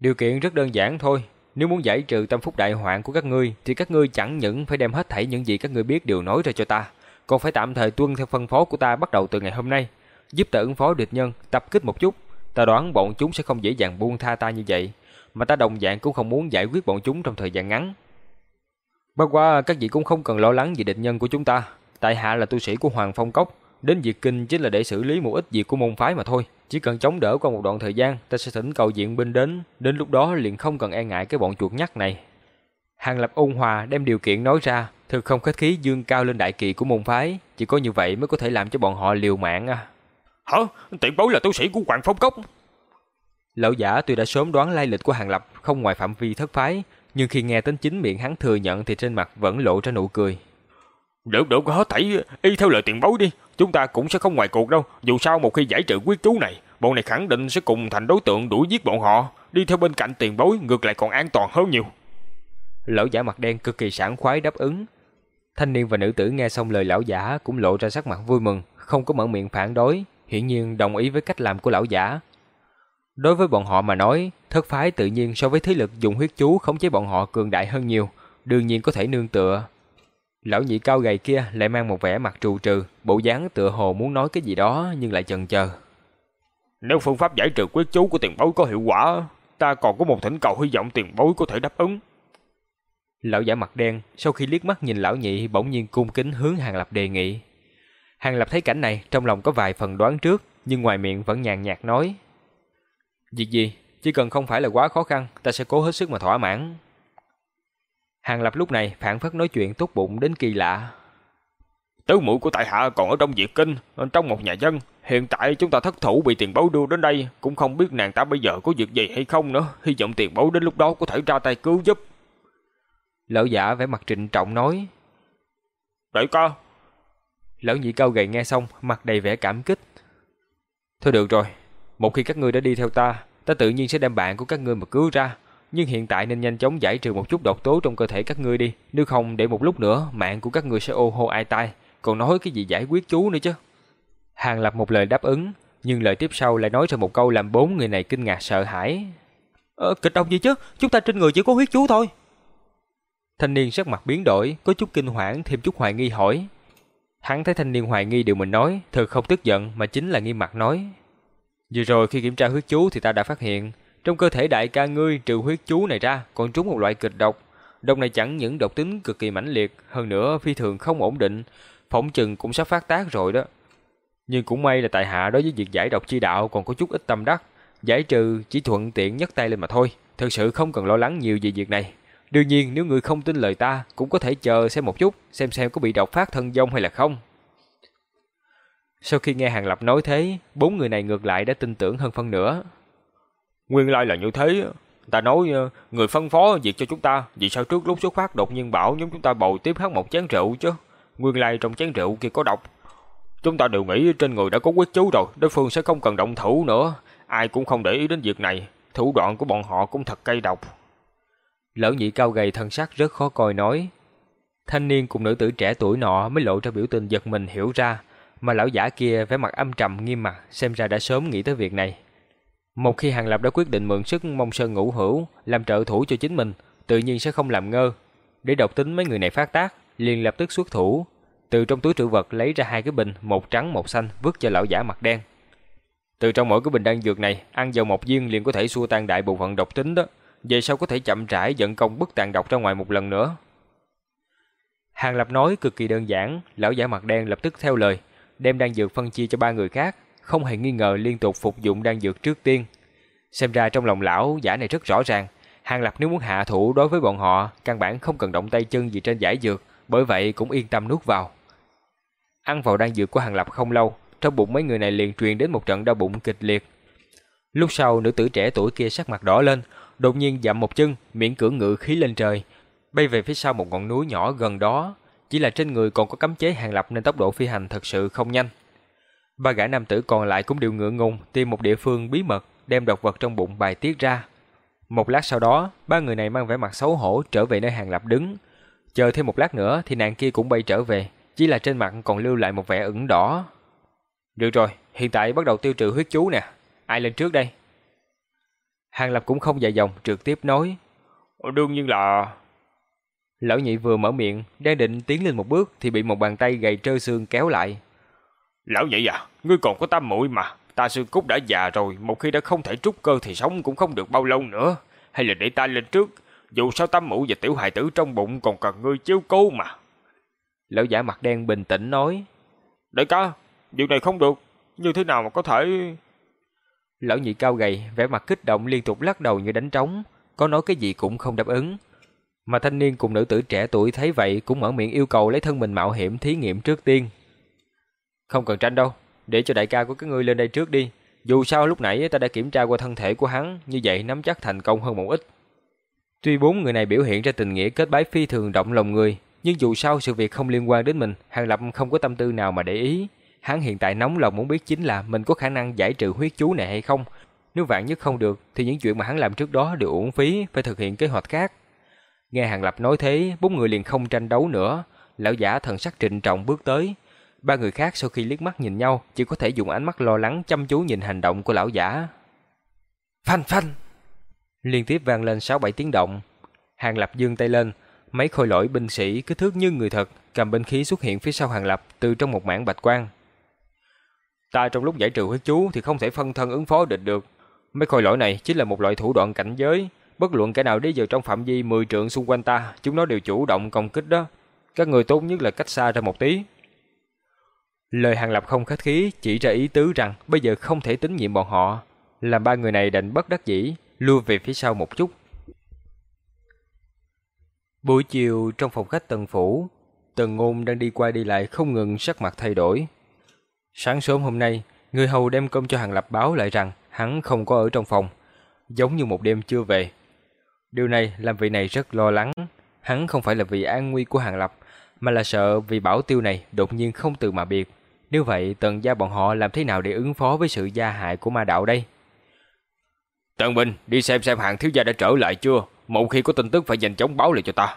Điều kiện rất đơn giản thôi, nếu muốn giải trừ tâm phúc đại hoạn của các ngươi thì các ngươi chẳng những phải đem hết thảy những gì các ngươi biết đều nói ra cho ta, còn phải tạm thời tuân theo phân phó của ta bắt đầu từ ngày hôm nay, giúp ta ứng phó địch nhân, tập kích một chút. Ta đoán bọn chúng sẽ không dễ dàng buông tha ta như vậy, mà ta đồng dạng cũng không muốn giải quyết bọn chúng trong thời gian ngắn. Bất qua các vị cũng không cần lo lắng về địch nhân của chúng ta, tại hạ là tu sĩ của Hoàng Phong Cốc, đến Diệt Kinh chính là để xử lý một ít việc của môn phái mà thôi. Chỉ cần chống đỡ qua một đoạn thời gian, ta sẽ thỉnh cầu diện binh đến, đến lúc đó liền không cần e ngại cái bọn chuột nhắt này. Hàng Lập ôn hòa đem điều kiện nói ra, thực không khách khí dương cao lên đại kỳ của môn phái, chỉ có như vậy mới có thể làm cho bọn họ liều mạng à. Hả? Tiện bối là tu sĩ của Hoàng Phong Cốc? Lão giả tuy đã sớm đoán lai lịch của Hàng Lập không ngoài phạm vi thất phái, nhưng khi nghe đến chính miệng hắn thừa nhận thì trên mặt vẫn lộ ra nụ cười. Được được hết thảy y theo lời tiền bối đi, chúng ta cũng sẽ không ngoài cuộc đâu, dù sao một khi giải trừ quyết chú này, bọn này khẳng định sẽ cùng thành đối tượng đuổi giết bọn họ, đi theo bên cạnh tiền bối ngược lại còn an toàn hơn nhiều. Lão giả mặt đen cực kỳ sảng khoái đáp ứng. Thanh niên và nữ tử nghe xong lời lão giả cũng lộ ra sắc mặt vui mừng, không có mở miệng phản đối, hiển nhiên đồng ý với cách làm của lão giả. Đối với bọn họ mà nói, thất phái tự nhiên so với thế lực dùng huyết chú khống chế bọn họ cường đại hơn nhiều, đương nhiên có thể nương tựa. Lão nhị cao gầy kia lại mang một vẻ mặt trù trừ, bộ dáng tựa hồ muốn nói cái gì đó nhưng lại chần chờ. Nếu phương pháp giải trừ quyết chú của tiền bối có hiệu quả, ta còn có một thỉnh cầu hy vọng tiền bối có thể đáp ứng. Lão giả mặt đen sau khi liếc mắt nhìn lão nhị bỗng nhiên cung kính hướng Hàng Lập đề nghị. Hàng Lập thấy cảnh này trong lòng có vài phần đoán trước nhưng ngoài miệng vẫn nhàn nhạt nói. Việc gì? Chỉ cần không phải là quá khó khăn, ta sẽ cố hết sức mà thỏa mãn. Hàng Lập lúc này phản phất nói chuyện tốt bụng đến kỳ lạ. Tứ mũi của tại hạ còn ở trong Diệt Kinh, trong một nhà dân. Hiện tại chúng ta thất thủ bị tiền bối đưa đến đây, cũng không biết nàng ta bây giờ có việc gì hay không nữa. Hy vọng tiền bối đến lúc đó có thể ra tay cứu giúp. Lão giả vẻ mặt trịnh trọng nói. Đợi co. Lão nhị cao gầy nghe xong, mặt đầy vẻ cảm kích. Thôi được rồi, một khi các ngươi đã đi theo ta, ta tự nhiên sẽ đem bạn của các ngươi mà cứu ra. Nhưng hiện tại nên nhanh chóng giải trừ một chút độc tố trong cơ thể các ngươi đi. Nếu không để một lúc nữa mạng của các ngươi sẽ ô hô ai tai. Còn nói cái gì giải quyết chú nữa chứ. Hàng lập một lời đáp ứng. Nhưng lời tiếp sau lại nói ra một câu làm bốn người này kinh ngạc sợ hãi. Ờ, kịch độc gì chứ? Chúng ta trên người chỉ có huyết chú thôi. Thanh niên sắc mặt biến đổi, có chút kinh hoảng thêm chút hoài nghi hỏi. Hắn thấy thanh niên hoài nghi điều mình nói, thật không tức giận mà chính là nghi mặt nói. Vừa rồi khi kiểm tra huyết chú thì ta đã phát hiện, trong cơ thể đại ca ngươi trừ huyết chú này ra còn trúng một loại kịch độc. Độc này chẳng những độc tính cực kỳ mãnh liệt, hơn nữa phi thường không ổn định, phỏng chừng cũng sắp phát tác rồi đó. Nhưng cũng may là tại hạ đối với việc giải độc chi đạo còn có chút ít tâm đắc, giải trừ chỉ thuận tiện nhất tay lên mà thôi, thực sự không cần lo lắng nhiều về việc này. Đương nhiên nếu người không tin lời ta cũng có thể chờ xem một chút, xem xem có bị độc phát thân vong hay là không. Sau khi nghe Hàng Lập nói thế, bốn người này ngược lại đã tin tưởng hơn phân nửa. Nguyên lai là như thế, ta nói ờ, người phân phó việc cho chúng ta, vì sao trước lúc xuất phát đột nhiên bảo nhóm chúng ta bầu tiếp hát một chén rượu chứ? Nguyên lai trong chén rượu kia có độc. Chúng ta đều nghĩ trên người đã có quyết chú rồi, đối phương sẽ không cần động thủ nữa. Ai cũng không để ý đến việc này, thủ đoạn của bọn họ cũng thật cay độc. Lão nhị cao gầy thân sắc rất khó coi nói. Thanh niên cùng nữ tử trẻ tuổi nọ mới lộ ra biểu tình giật mình hiểu ra, mà lão giả kia vẻ mặt âm trầm nghiêm mặt, xem ra đã sớm nghĩ tới việc này. Một khi Hàng Lập đã quyết định mượn sức mông sơn ngũ hữu, làm trợ thủ cho chính mình, tự nhiên sẽ không làm ngơ. Để độc tính mấy người này phát tác, liền lập tức xuất thủ. Từ trong túi trữ vật lấy ra hai cái bình, một trắng một xanh, vứt cho lão giả mặt đen. Từ trong mỗi cái bình đan dược này, ăn vào một viên liền có thể xua tan đại bộ phận độc tính đó. Về sau có thể chậm rãi dẫn công bức tàn độc ra ngoài một lần nữa. Hàng Lập nói cực kỳ đơn giản, lão giả mặt đen lập tức theo lời, đem đan dược phân chia cho ba người khác, không hề nghi ngờ liên tục phục dụng đan dược trước tiên. Xem ra trong lòng lão giả này rất rõ ràng, Hàng Lập nếu muốn hạ thủ đối với bọn họ, căn bản không cần động tay chân gì trên giải dược, bởi vậy cũng yên tâm nuốt vào. Ăn vào đan dược của Hàng Lập không lâu, trong bụng mấy người này liền truyền đến một trận đau bụng kịch liệt. Lúc sau nữ tử trẻ tuổi kia sắc mặt đỏ lên, đột nhiên dậm một chân, miễn cưỡng ngự khí lên trời, bay về phía sau một ngọn núi nhỏ gần đó, chỉ là trên người còn có cấm chế hàng lập nên tốc độ phi hành thật sự không nhanh. Ba gã nam tử còn lại cũng đều ngượng ngùng tìm một địa phương bí mật, đem độc vật trong bụng bài tiết ra. Một lát sau đó, ba người này mang vẻ mặt xấu hổ trở về nơi hàng lập đứng. Chờ thêm một lát nữa thì nàng kia cũng bay trở về, chỉ là trên mặt còn lưu lại một vẻ ửng đỏ. Được rồi, hiện tại bắt đầu tiêu trừ huyết chú nè. Ai lên trước đây? Hàng Lập cũng không dài dòng, trực tiếp nói. Đương nhiên là... Lão nhị vừa mở miệng, đang định tiến lên một bước thì bị một bàn tay gầy trơ xương kéo lại. Lão nhị à, ngươi còn có tam muội mà. Ta xương cốt đã già rồi, một khi đã không thể trút cơ thì sống cũng không được bao lâu nữa. Hay là để ta lên trước, dù sao tam muội và tiểu hài tử trong bụng còn cần ngươi chiếu cố mà. Lão giả mặt đen bình tĩnh nói. Đại ca, việc này không được, như thế nào mà có thể... Lão nhị cao gầy, vẻ mặt kích động liên tục lắc đầu như đánh trống, có nói cái gì cũng không đáp ứng. Mà thanh niên cùng nữ tử trẻ tuổi thấy vậy cũng mở miệng yêu cầu lấy thân mình mạo hiểm thí nghiệm trước tiên. Không cần tranh đâu, để cho đại ca của các ngươi lên đây trước đi. Dù sao lúc nãy ta đã kiểm tra qua thân thể của hắn, như vậy nắm chắc thành công hơn một ít. Tuy bốn người này biểu hiện ra tình nghĩa kết bái phi thường động lòng người, nhưng dù sao sự việc không liên quan đến mình, Hàng Lập không có tâm tư nào mà để ý. Hắn hiện tại nóng lòng muốn biết chính là mình có khả năng giải trừ huyết chú này hay không. Nếu vạn nhất không được, thì những chuyện mà hắn làm trước đó đều uổng phí, phải thực hiện kế hoạch khác. Nghe Hàng Lập nói thế, bốn người liền không tranh đấu nữa. Lão giả thần sắc trịnh trọng bước tới. Ba người khác sau khi liếc mắt nhìn nhau, chỉ có thể dùng ánh mắt lo lắng chăm chú nhìn hành động của lão giả. Phanh phanh! Liên tiếp vang lên sáu bảy tiếng động. Hàng Lập dương tay lên, mấy khôi lỗi binh sĩ kích thước như người thật, cầm binh khí xuất hiện phía sau Hàng Lập từ trong một mảng bạch quang. Ta trong lúc giải trừ huyết chú thì không thể phân thân ứng phó địch được. Mấy khôi lỗi này chính là một loại thủ đoạn cảnh giới, bất luận kẻ nào đi vào trong phạm vi 10 trượng xung quanh ta, chúng nó đều chủ động công kích đó. Các người tốt nhất là cách xa ra một tí. Lời Hàng Lập không khách khí, chỉ ra ý tứ rằng bây giờ không thể tín nhiệm bọn họ. Làm ba người này đành bất đắc dĩ, lui về phía sau một chút. Buổi chiều trong phòng khách Tần Phủ, Tần Ngôn đang đi qua đi lại không ngừng sắc mặt thay đổi. Sáng sớm hôm nay, người hầu đem cơm cho Hàng Lập báo lại rằng hắn không có ở trong phòng, giống như một đêm chưa về. Điều này làm vị này rất lo lắng, hắn không phải là vì an nguy của Hàng Lập, mà là sợ vì bảo tiêu này đột nhiên không từ mà biệt. Nếu vậy, tần gia bọn họ làm thế nào để ứng phó với sự gia hại của ma đạo đây? Tần Bình, đi xem xem hàng thiếu gia đã trở lại chưa? Một khi có tin tức phải nhanh chóng báo lại cho ta.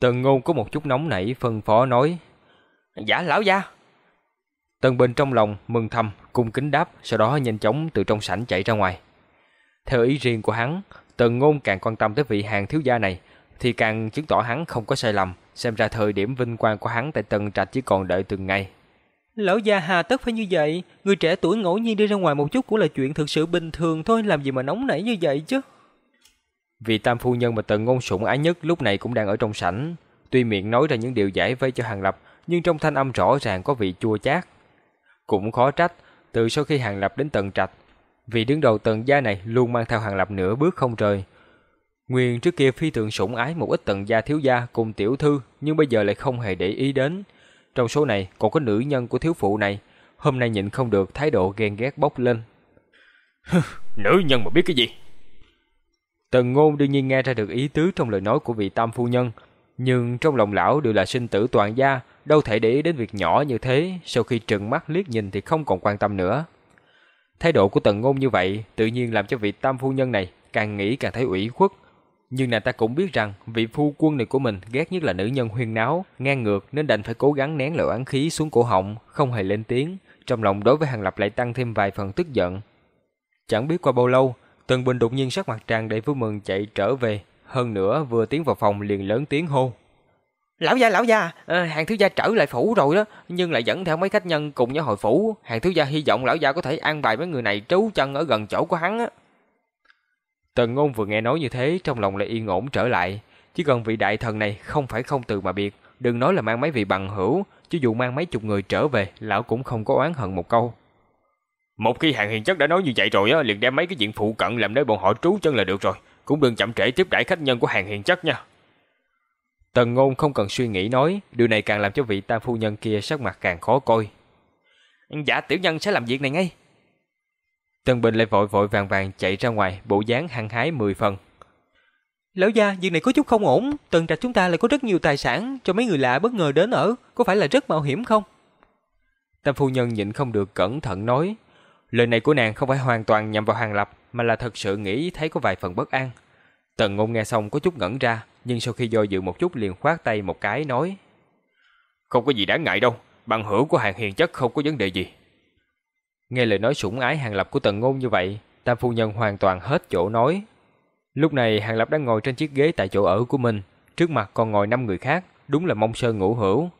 Tần Ngôn có một chút nóng nảy phân phó nói. Dạ lão gia. Tần Bình trong lòng mừng thầm, cung kính đáp, sau đó nhanh chóng từ trong sảnh chạy ra ngoài. Theo ý riêng của hắn, Tần Ngôn càng quan tâm tới vị hàng thiếu gia này, thì càng chứng tỏ hắn không có sai lầm, xem ra thời điểm vinh quang của hắn tại Tần Trạch chỉ còn đợi từng ngày. Lão gia hà tất phải như vậy, người trẻ tuổi ngẫu nhiên đi ra ngoài một chút cũng là chuyện thực sự bình thường thôi, làm gì mà nóng nảy như vậy chứ. Vị tam phu nhân mà Tần Ngôn sủng ái nhất lúc này cũng đang ở trong sảnh, tuy miệng nói ra những điều giải vây cho Hàng Lập, nhưng trong thanh âm rõ ràng có vị chua chát. Cũng khó trách, từ sau khi Hàng Lập đến Tần Trạch, vị đứng đầu Tần gia này luôn mang theo Hàng Lập nửa bước không rời. Nguyên trước kia phi thường sủng ái một ít Tần gia thiếu gia cùng tiểu thư, nhưng bây giờ lại không hề để ý đến. Trong số này còn có nữ nhân của thiếu phụ này, hôm nay nhịn không được thái độ ghen ghét bốc lên. [LAUGHS] nữ nhân mà biết cái gì? Tần Ngôn đương nhiên nghe ra được ý tứ trong lời nói của vị tam phu nhân, nhưng trong lòng lão đều là sinh tử toàn gia, đâu thể để ý đến việc nhỏ như thế, sau khi trừng mắt liếc nhìn thì không còn quan tâm nữa. Thái độ của Tần Ngôn như vậy, tự nhiên làm cho vị tam phu nhân này càng nghĩ càng thấy ủy khuất. Nhưng nàng ta cũng biết rằng vị phu quân này của mình ghét nhất là nữ nhân huyên náo, ngang ngược nên đành phải cố gắng nén lửa án khí xuống cổ họng, không hề lên tiếng. Trong lòng đối với Hàng Lập lại tăng thêm vài phần tức giận. Chẳng biết qua bao lâu, Tần Bình đột nhiên sắc mặt tràn đầy vui mừng chạy trở về, hơn nữa vừa tiến vào phòng liền lớn tiếng hô. Lão gia, lão gia, à, hàng thiếu gia trở lại phủ rồi đó, nhưng lại dẫn theo mấy khách nhân cùng nhau hồi phủ. Hàng thiếu gia hy vọng lão gia có thể an bài mấy người này trú chân ở gần chỗ của hắn á. Tần ngôn vừa nghe nói như thế, trong lòng lại yên ổn trở lại. Chỉ cần vị đại thần này không phải không từ mà biệt, đừng nói là mang mấy vị bằng hữu, chứ dù mang mấy chục người trở về, lão cũng không có oán hận một câu. Một khi hàng hiền chất đã nói như vậy rồi á, liền đem mấy cái diện phụ cận làm nơi bọn họ trú chân là được rồi. Cũng đừng chậm trễ tiếp đãi khách nhân của hàng hiền chất nha. Tần ngôn không cần suy nghĩ nói, điều này càng làm cho vị tam phu nhân kia sắc mặt càng khó coi. Dạ tiểu nhân sẽ làm việc này ngay. Tân Bình lại vội vội vàng vàng chạy ra ngoài, bộ dáng hăng hái mười phần. Lão gia, việc này có chút không ổn, tần trạch chúng ta lại có rất nhiều tài sản, cho mấy người lạ bất ngờ đến ở, có phải là rất mạo hiểm không? Tam phu nhân nhịn không được cẩn thận nói, lời này của nàng không phải hoàn toàn nhằm vào Hàng Lập, mà là thật sự nghĩ thấy có vài phần bất an. Tần ngôn nghe xong có chút ngẩn ra, nhưng sau khi do dự một chút liền khoát tay một cái nói, không có gì đáng ngại đâu, bằng hữu của hàng hiền chất không có vấn đề gì. Nghe lời nói sủng ái hàng lập của tần ngôn như vậy, tam phu nhân hoàn toàn hết chỗ nói. Lúc này hàng lập đang ngồi trên chiếc ghế tại chỗ ở của mình, trước mặt còn ngồi năm người khác, đúng là mông sơn ngũ hữu.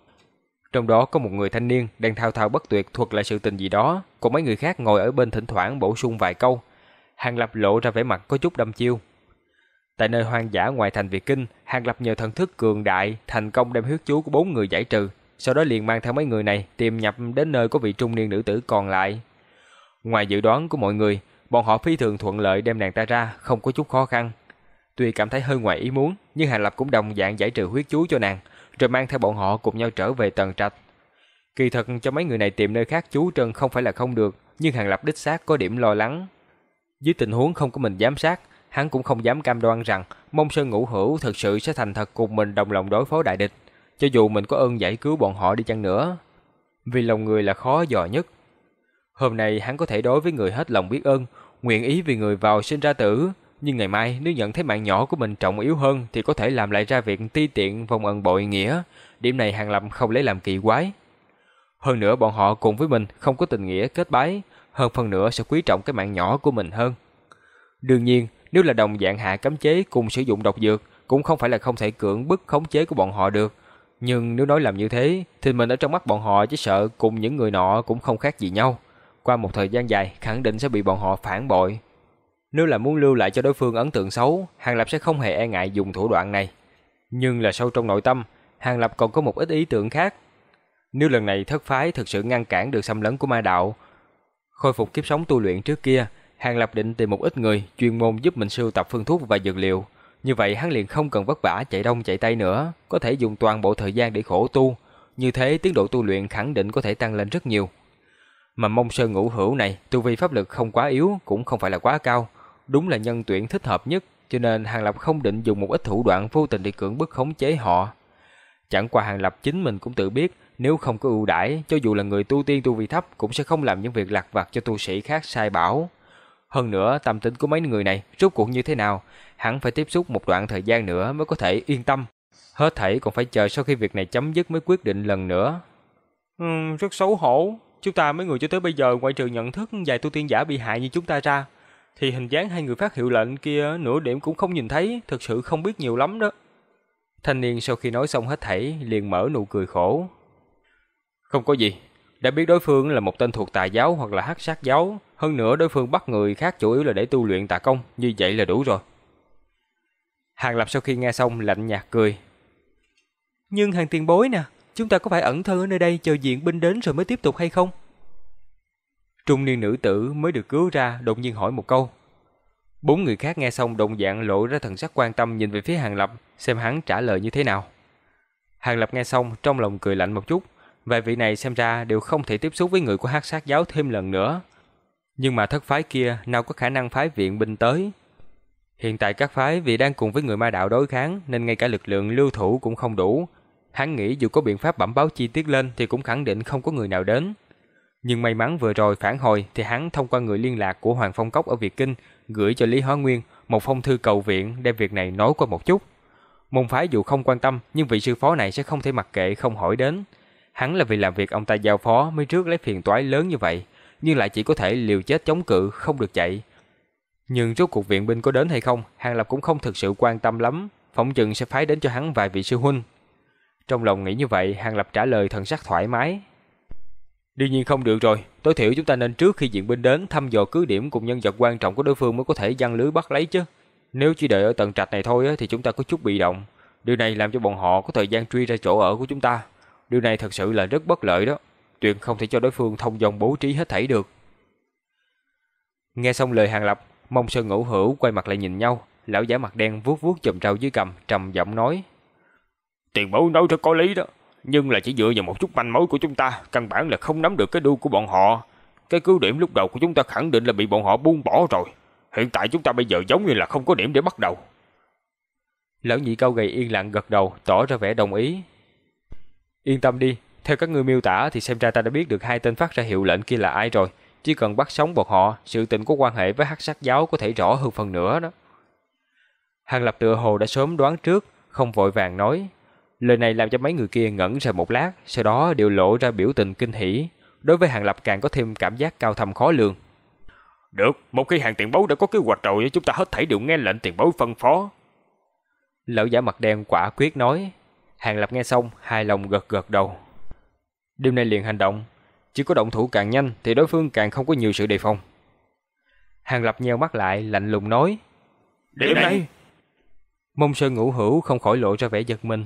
Trong đó có một người thanh niên đang thao thao bất tuyệt thuật lại sự tình gì đó, còn mấy người khác ngồi ở bên thỉnh thoảng bổ sung vài câu. Hàng Lập lộ ra vẻ mặt có chút đâm chiêu. Tại nơi hoang dã ngoài thành Việt Kinh, Hàng Lập nhờ thần thức cường đại thành công đem huyết chú của bốn người giải trừ, sau đó liền mang theo mấy người này tìm nhập đến nơi có vị trung niên nữ tử còn lại. Ngoài dự đoán của mọi người, bọn họ phi thường thuận lợi đem nàng ta ra, không có chút khó khăn. Tuy cảm thấy hơi ngoài ý muốn, nhưng Hàng Lập cũng đồng dạng giải trừ huyết chú cho nàng, rồi mang theo bọn họ cùng nhau trở về tầng trạch. Kỳ thật cho mấy người này tìm nơi khác chú trân không phải là không được, nhưng Hàng Lập đích xác có điểm lo lắng. Dưới tình huống không có mình giám sát, hắn cũng không dám cam đoan rằng Mông Sơn Ngũ Hữu thực sự sẽ thành thật cùng mình đồng lòng đối phó đại địch cho dù mình có ơn giải cứu bọn họ đi chăng nữa. Vì lòng người là khó dò nhất. Hôm nay hắn có thể đối với người hết lòng biết ơn, nguyện ý vì người vào sinh ra tử, nhưng ngày mai nếu nhận thấy mạng nhỏ của mình trọng yếu hơn thì có thể làm lại ra việc ti tiện vòng ân bội nghĩa. Điểm này hàng lập không lấy làm kỳ quái. Hơn nữa bọn họ cùng với mình không có tình nghĩa kết bái, hơn phần nữa sẽ quý trọng cái mạng nhỏ của mình hơn. Đương nhiên, nếu là đồng dạng hạ cấm chế cùng sử dụng độc dược, cũng không phải là không thể cưỡng bức khống chế của bọn họ được, nhưng nếu nói làm như thế, thì mình ở trong mắt bọn họ chỉ sợ cùng những người nọ cũng không khác gì nhau. Qua một thời gian dài, khẳng định sẽ bị bọn họ phản bội. Nếu là muốn lưu lại cho đối phương ấn tượng xấu, Hàng Lập sẽ không hề e ngại dùng thủ đoạn này. Nhưng là sâu trong nội tâm, Hàng Lập còn có một ít ý tưởng khác. Nếu lần này thất phái thực sự ngăn cản được xâm lấn của ma đạo, khôi phục kiếp sống tu luyện trước kia, Hàng Lập định tìm một ít người chuyên môn giúp mình sưu tập phương thuốc và dược liệu, như vậy hắn liền không cần vất vả chạy đông chạy tây nữa, có thể dùng toàn bộ thời gian để khổ tu. Như thế tiến độ tu luyện khẳng định có thể tăng lên rất nhiều. Mà mông sơn ngũ hữu này, tu vi pháp lực không quá yếu, cũng không phải là quá cao. Đúng là nhân tuyển thích hợp nhất, cho nên Hàng Lập không định dùng một ít thủ đoạn vô tình để cưỡng bức khống chế họ. Chẳng qua Hàng Lập chính mình cũng tự biết, nếu không có ưu đãi, cho dù là người tu tiên tu vi thấp cũng sẽ không làm những việc lặt vặt cho tu sĩ khác sai bảo. Hơn nữa, tâm tính của mấy người này rốt cuộc như thế nào, hắn phải tiếp xúc một đoạn thời gian nữa mới có thể yên tâm. Hết thảy còn phải chờ sau khi việc này chấm dứt mới quyết định lần nữa. Ừ, rất xấu hổ. Chúng ta mấy người cho tới bây giờ ngoại trừ nhận thức vài tu tiên giả bị hại như chúng ta ra, thì hình dáng hai người phát hiệu lệnh kia nửa điểm cũng không nhìn thấy, thực sự không biết nhiều lắm đó. Thanh niên sau khi nói xong hết thảy liền mở nụ cười khổ. Không có gì, đã biết đối phương là một tên thuộc tà giáo hoặc là hắc sát giáo, hơn nữa đối phương bắt người khác chủ yếu là để tu luyện tà công, như vậy là đủ rồi. Hàng Lập sau khi nghe xong lạnh nhạt cười. Nhưng hàng tiền bối nè, chúng ta có phải ẩn thân ở nơi đây chờ diện binh đến rồi mới tiếp tục hay không? Trung niên nữ tử mới được cứu ra đột nhiên hỏi một câu. Bốn người khác nghe xong đồng dạng lộ ra thần sắc quan tâm nhìn về phía Hàng Lập xem hắn trả lời như thế nào. Hàng Lập nghe xong trong lòng cười lạnh một chút, vài vị này xem ra đều không thể tiếp xúc với người của hắc sát giáo thêm lần nữa. Nhưng mà thất phái kia nào có khả năng phái viện binh tới. Hiện tại các phái vì đang cùng với người ma đạo đối kháng nên ngay cả lực lượng lưu thủ cũng không đủ. Hắn nghĩ dù có biện pháp bẩm báo chi tiết lên thì cũng khẳng định không có người nào đến. Nhưng may mắn vừa rồi phản hồi thì hắn thông qua người liên lạc của Hoàng Phong Cốc ở Việt Kinh gửi cho Lý Hóa Nguyên một phong thư cầu viện đem việc này nói qua một chút. Môn phái dù không quan tâm nhưng vị sư phó này sẽ không thể mặc kệ không hỏi đến. Hắn là vì làm việc ông ta giao phó mới trước lấy phiền toái lớn như vậy, nhưng lại chỉ có thể liều chết chống cự không được chạy. Nhưng rốt cuộc viện binh có đến hay không, Hàng Lập cũng không thực sự quan tâm lắm, phỏng chừng sẽ phái đến cho hắn vài vị sư huynh. Trong lòng nghĩ như vậy, Hàng Lập trả lời thần sắc thoải mái. Đương nhiên không được rồi, tối thiểu chúng ta nên trước khi diện binh đến thăm dò cứ điểm cùng nhân vật quan trọng của đối phương mới có thể giăng lưới bắt lấy chứ. Nếu chỉ đợi ở tầng trạch này thôi thì chúng ta có chút bị động. Điều này làm cho bọn họ có thời gian truy ra chỗ ở của chúng ta. Điều này thật sự là rất bất lợi đó. Tuyệt không thể cho đối phương thông dòng bố trí hết thảy được. Nghe xong lời Hàng Lập, Mông Sơn Ngũ Hữu quay mặt lại nhìn nhau, lão giả mặt đen vuốt vuốt chùm râu dưới cằm trầm giọng nói: "Tiền bối nói rất có lý đó, nhưng là chỉ dựa vào một chút manh mối của chúng ta, căn bản là không nắm được cái đu của bọn họ. cái cứ điểm lúc đầu của chúng ta khẳng định là bị bọn họ buông bỏ rồi. Hiện tại chúng ta bây giờ giống như là không có điểm để bắt đầu. Lão nhị cao gầy yên lặng gật đầu, tỏ ra vẻ đồng ý. Yên tâm đi, theo các ngươi miêu tả thì xem ra ta đã biết được hai tên phát ra hiệu lệnh kia là ai rồi. Chỉ cần bắt sống bọn họ, sự tình có quan hệ với hắc sát giáo có thể rõ hơn phần nữa đó. Hàng Lập tựa hồ đã sớm đoán trước, không vội vàng nói. Lời này làm cho mấy người kia ngẩn ra một lát, sau đó đều lộ ra biểu tình kinh hỉ. Đối với Hàng Lập càng có thêm cảm giác cao thâm khó lường. Được, một khi hàng tiền bối đã có kế hoạch rồi, chúng ta hết thảy đều nghe lệnh tiền bối phân phó. Lão giả mặt đen quả quyết nói. Hàng Lập nghe xong, hài lòng gật gật đầu. Đêm nay liền hành động, chỉ có động thủ càng nhanh thì đối phương càng không có nhiều sự đề phòng. Hàng Lập nheo mắt lại, lạnh lùng nói. Đêm nay, Mông Sơn ngũ hữu không khỏi lộ ra vẻ giật mình.